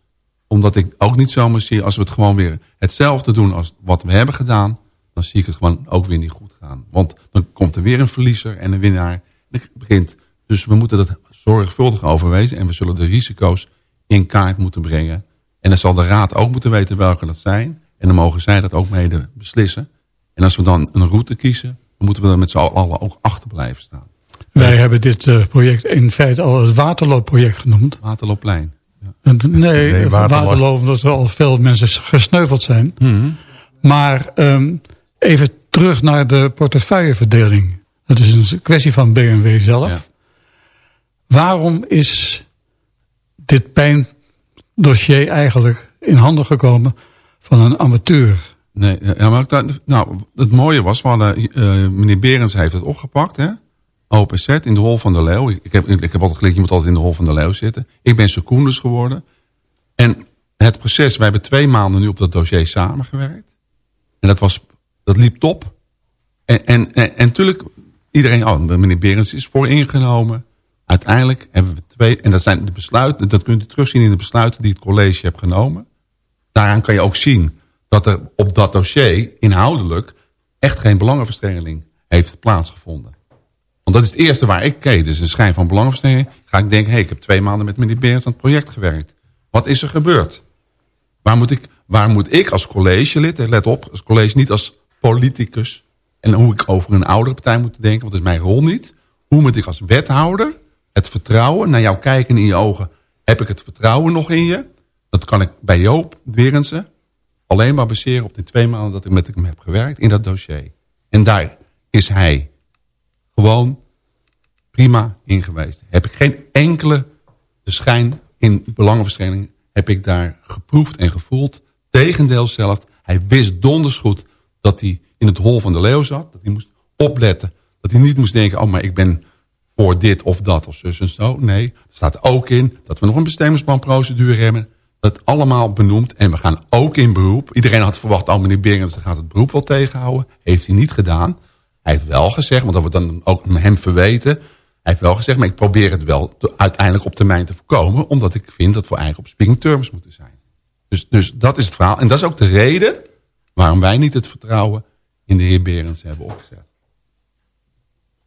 omdat ik ook niet zomaar zie als we het gewoon weer hetzelfde doen als wat we hebben gedaan, dan zie ik het gewoon ook weer niet goed gaan. Want dan komt er weer een verliezer en een winnaar. Het begint. Dus we moeten dat zorgvuldig overwezen en we zullen de risico's in kaart moeten brengen. En dan zal de raad ook moeten weten welke dat zijn. En dan mogen zij dat ook mede beslissen. En als we dan een route kiezen, dan moeten we er met z'n allen ook achter blijven staan. Wij hebben dit uh, project in feite al het Waterloopproject genoemd. Waterloopplein. Ja. Nee, nee omdat er al veel mensen gesneuveld zijn. Mm -hmm. Maar um, even terug naar de portefeuilleverdeling. Dat is een kwestie van BMW zelf. Waarom is dit pijndossier eigenlijk in handen gekomen van een amateur? Nee, ja, maar dat, nou, het mooie was, uh, meneer Berends heeft het opgepakt, hè? OPZ in de Hol van de Leeuw. Ik heb, ik heb altijd geleerd, je moet altijd in de Hol van de Leeuw zitten. Ik ben secondus geworden. En het proces, wij hebben twee maanden nu op dat dossier samengewerkt. En dat, was, dat liep top. En, en, en, natuurlijk, iedereen, oh, meneer Berends is voor ingenomen. Uiteindelijk hebben we twee, en dat zijn de besluiten, dat kunt u terugzien in de besluiten die het college heeft genomen. Daaraan kan je ook zien dat er op dat dossier inhoudelijk echt geen belangenverstrengeling heeft plaatsgevonden. Want dat is het eerste waar ik keek. Dus een schijn van belangenverstrengeling. Ga ik denken, hey, ik heb twee maanden met meneer Berends aan het project gewerkt. Wat is er gebeurd? Waar moet ik, waar moet ik als collegelid, let op, als college niet als politicus... en hoe ik over een oudere partij moet denken, want dat is mijn rol niet. Hoe moet ik als wethouder het vertrouwen naar jou kijken in je ogen... heb ik het vertrouwen nog in je? Dat kan ik bij Joop Berendsen alleen maar baseren op de twee maanden dat ik met hem heb gewerkt in dat dossier. En daar is hij gewoon prima in geweest. Heb ik geen enkele schijn in belangenverschilling heb ik daar geproefd en gevoeld. Tegendeel zelf, hij wist donders goed dat hij in het hol van de leeuw zat. Dat hij moest opletten. Dat hij niet moest denken, oh maar ik ben voor dit of dat of zus en zo. Nee, er staat ook in dat we nog een bestemmingsplanprocedure hebben dat allemaal benoemd. En we gaan ook in beroep. Iedereen had verwacht, oh meneer Berends gaat het beroep wel tegenhouden. Heeft hij niet gedaan. Hij heeft wel gezegd, want dat wordt dan ook hem verweten. Hij heeft wel gezegd, maar ik probeer het wel te, uiteindelijk op termijn te voorkomen. Omdat ik vind dat we eigenlijk op speaking terms moeten zijn. Dus, dus dat is het verhaal. En dat is ook de reden waarom wij niet het vertrouwen in de heer Berends hebben opgezet.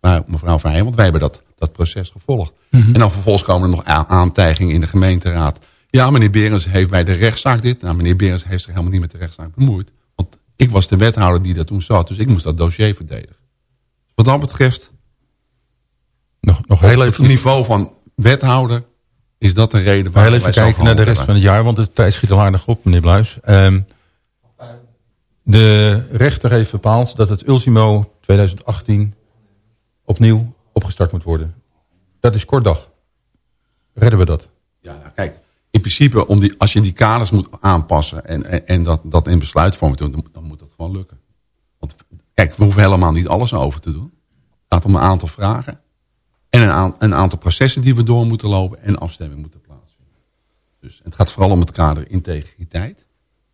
Maar mevrouw Verheyen, want wij hebben dat, dat proces gevolgd. Mm -hmm. En dan vervolgens komen er nog aantijgingen in de gemeenteraad ja, meneer Berens heeft bij de rechtszaak dit. Nou, meneer Berens heeft zich helemaal niet met de rechtszaak bemoeid. Want ik was de wethouder die daar toen zat. Dus ik moest dat dossier verdedigen. Wat dat betreft... Nog, nog heel even... het niveau van wethouder is dat de reden... Heel even kijken naar de rest van het jaar. Want het tijd schiet al aardig op, meneer Bluis. Um, de rechter heeft bepaald dat het ultimo 2018 opnieuw opgestart moet worden. Dat is kort dag. Redden we dat? Ja, nou, kijk in principe, om die, als je die kaders moet aanpassen en, en, en dat, dat in besluitvorming doen, dan moet dat gewoon lukken. Want Kijk, we hoeven helemaal niet alles over te doen. Het gaat om een aantal vragen. En een, een aantal processen die we door moeten lopen. En afstemming moeten plaatsvinden. Dus het gaat vooral om het kader integriteit.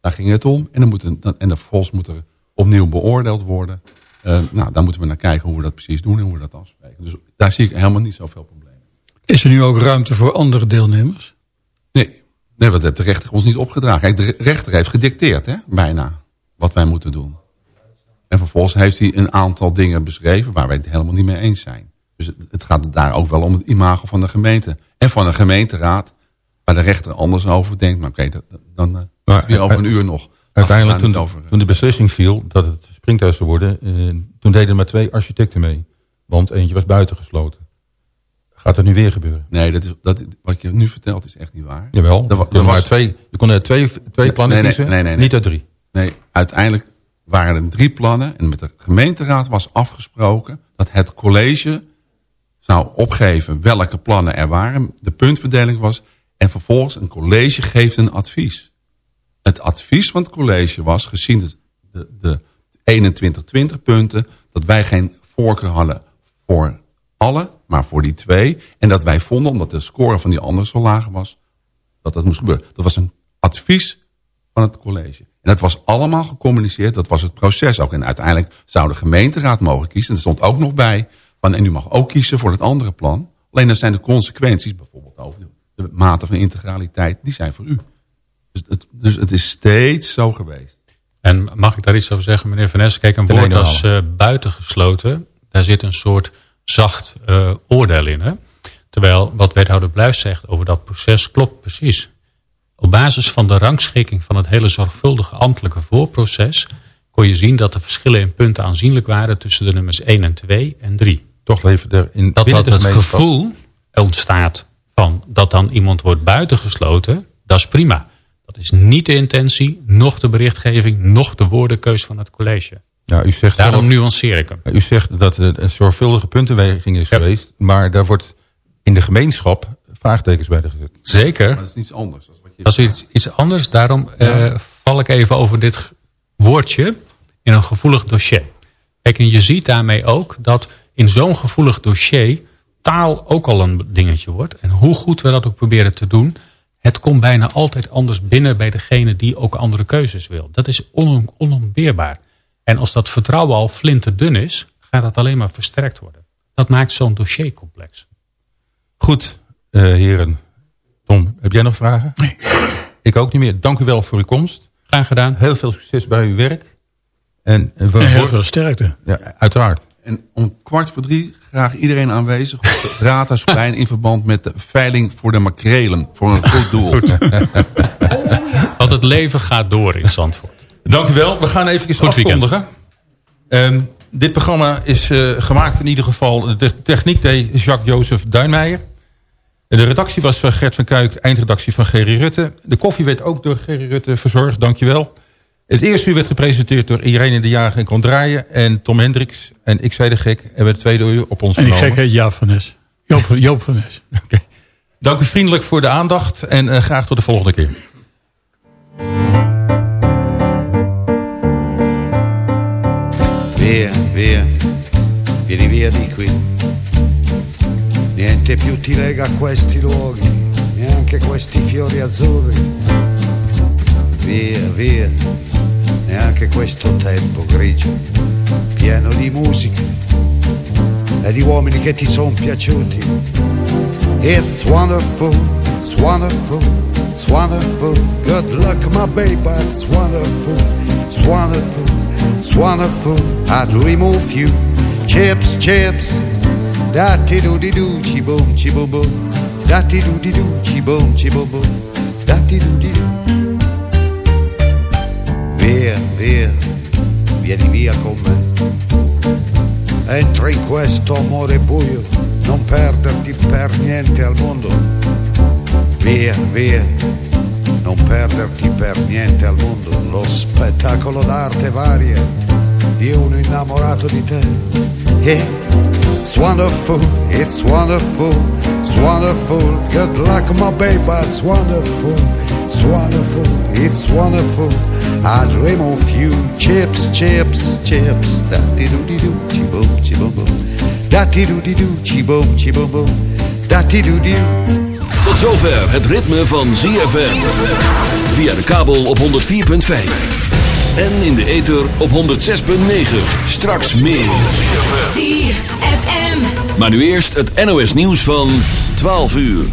Daar ging het om. En, dan moet en moet er opnieuw beoordeeld worden. Uh, nou, daar moeten we naar kijken hoe we dat precies doen en hoe we dat afspreken. Dus daar zie ik helemaal niet zoveel problemen. Is er nu ook ruimte voor andere deelnemers? Nee, nee wat heeft de rechter ons niet opgedragen. Kijk, de rechter heeft gedicteerd, hè, bijna, wat wij moeten doen. En vervolgens heeft hij een aantal dingen beschreven waar wij het helemaal niet mee eens zijn. Dus het, het gaat daar ook wel om het imago van de gemeente. En van een gemeenteraad, waar de rechter anders over denkt. Maar oké, dan uh, maar, weer over een uur nog. Uiteindelijk toen, over, toen de beslissing viel dat het zou worden... Eh, toen deden er maar twee architecten mee. Want eentje was buitengesloten. Gaat dat nu weer gebeuren? Nee, dat is, dat, wat je nu vertelt is echt niet waar. Jawel, er, er, was, twee, je kon er twee, twee plannen nee, nee, kiezen, nee, nee, niet uit drie. Nee, uiteindelijk waren er drie plannen. En met de gemeenteraad was afgesproken dat het college zou opgeven welke plannen er waren. De puntverdeling was en vervolgens een college geeft een advies. Het advies van het college was, gezien de, de, de 21, punten... dat wij geen voorkeur hadden voor alle, maar voor die twee. En dat wij vonden, omdat de score van die anderen zo laag was... dat dat moest gebeuren. Dat was een advies van het college. En dat was allemaal gecommuniceerd, dat was het proces ook. En uiteindelijk zou de gemeenteraad mogen kiezen. En er stond ook nog bij, van, en u mag ook kiezen voor het andere plan. Alleen dan zijn de consequenties, bijvoorbeeld over de, mate van integraliteit... die zijn voor u. Dus dus het is steeds zo geweest. En mag ik daar iets over zeggen, meneer Van Ness? Kijk, een woord als uh, buitengesloten, daar zit een soort zacht uh, oordeel in. Hè? Terwijl wat wethouder Bluis zegt over dat proces klopt precies. Op basis van de rangschikking van het hele zorgvuldige ambtelijke voorproces... kon je zien dat de verschillen in punten aanzienlijk waren... tussen de nummers 1 en 2 en 3. Toch leven er in dat dat het gevoel ontstaat van dat dan iemand wordt buitengesloten... dat is prima. Dat is niet de intentie, nog de berichtgeving, nog de woordenkeus van het college. Ja, u zegt Daarom zelf, nuanceer ik hem. U zegt dat het een zorgvuldige puntenweging is geweest. Maar daar wordt in de gemeenschap vraagtekens bij gezet. Zeker. Maar dat is iets anders. Dat is iets, iets anders. Daarom ja. uh, val ik even over dit woordje in een gevoelig dossier. Kijk, en je ziet daarmee ook dat in zo'n gevoelig dossier taal ook al een dingetje wordt. En hoe goed we dat ook proberen te doen het komt bijna altijd anders binnen bij degene die ook andere keuzes wil. Dat is on onontbeerbaar. En als dat vertrouwen al flinterdun is, gaat dat alleen maar versterkt worden. Dat maakt zo'n dossier complex. Goed, uh, heren. Tom, heb jij nog vragen? Nee. Ik ook niet meer. Dank u wel voor uw komst. Graag gedaan. Heel veel succes bij uw werk. En, we en heel veel sterkte. Ja, uiteraard. En om kwart voor drie graag iedereen aanwezig op het Raadhuisplein in verband met de veiling voor de makrelen. Voor een goed doel. Goed. Want het leven gaat door in Zandvoort. Dank u wel. We gaan even afkondigen. Um, dit programma is uh, gemaakt in ieder geval. De techniek deed Jacques-Joseph Duinmeijer. De redactie was van Gert van Kuik, eindredactie van Gerry Rutte. De koffie werd ook door Gerry Rutte verzorgd, dankjewel. Het eerste uur werd gepresenteerd door Irene de Jager en kon draaien. En Tom Hendricks en ik zei de gek. En we het tweede uur op ons En die gek heet Jaap van Nes. Joop, Joop van Nes. okay. Dank u vriendelijk voor de aandacht. En uh, graag tot de volgende keer. Via, via, vieni via di qui. Niente più ti lega a questi luoghi, neanche questi fiori azzurri. Via, via neanche questo tempo grigio, pieno di musica e di uomini che ti sono piaciuti. It's wonderful, it's wonderful, it's wonderful. Good luck, my baby, it's wonderful, it's wonderful, it's wonderful. I dream of you. Chips, chips, da ti do di do, chi boom, chi boom boom, da ti do di do, chi boom, chi boom boom, da ti do di do. Via, vieni via con me. Entra in questo amore buio, non perderti per niente al mondo. Via, via, non perderti per niente al mondo. Lo spettacolo d'arte varia di uno innamorato di te. Yeah. It's wonderful, it's wonderful, it's wonderful. Good luck, my baby, it's wonderful, it's wonderful, it's wonderful. I dream of you. Chips, chips, chips. Da-di-do-di-do, chi-boom, chi-boom-boom. Da-di-do-di-do, chi-boom, chi-boom-boom. Da-di-do-di-do. Tot zover het ritme van ZFM. Via de kabel op 104.5. En in de ether op 106.9. Straks meer. ZFM. Maar nu eerst het NOS nieuws van 12 uur.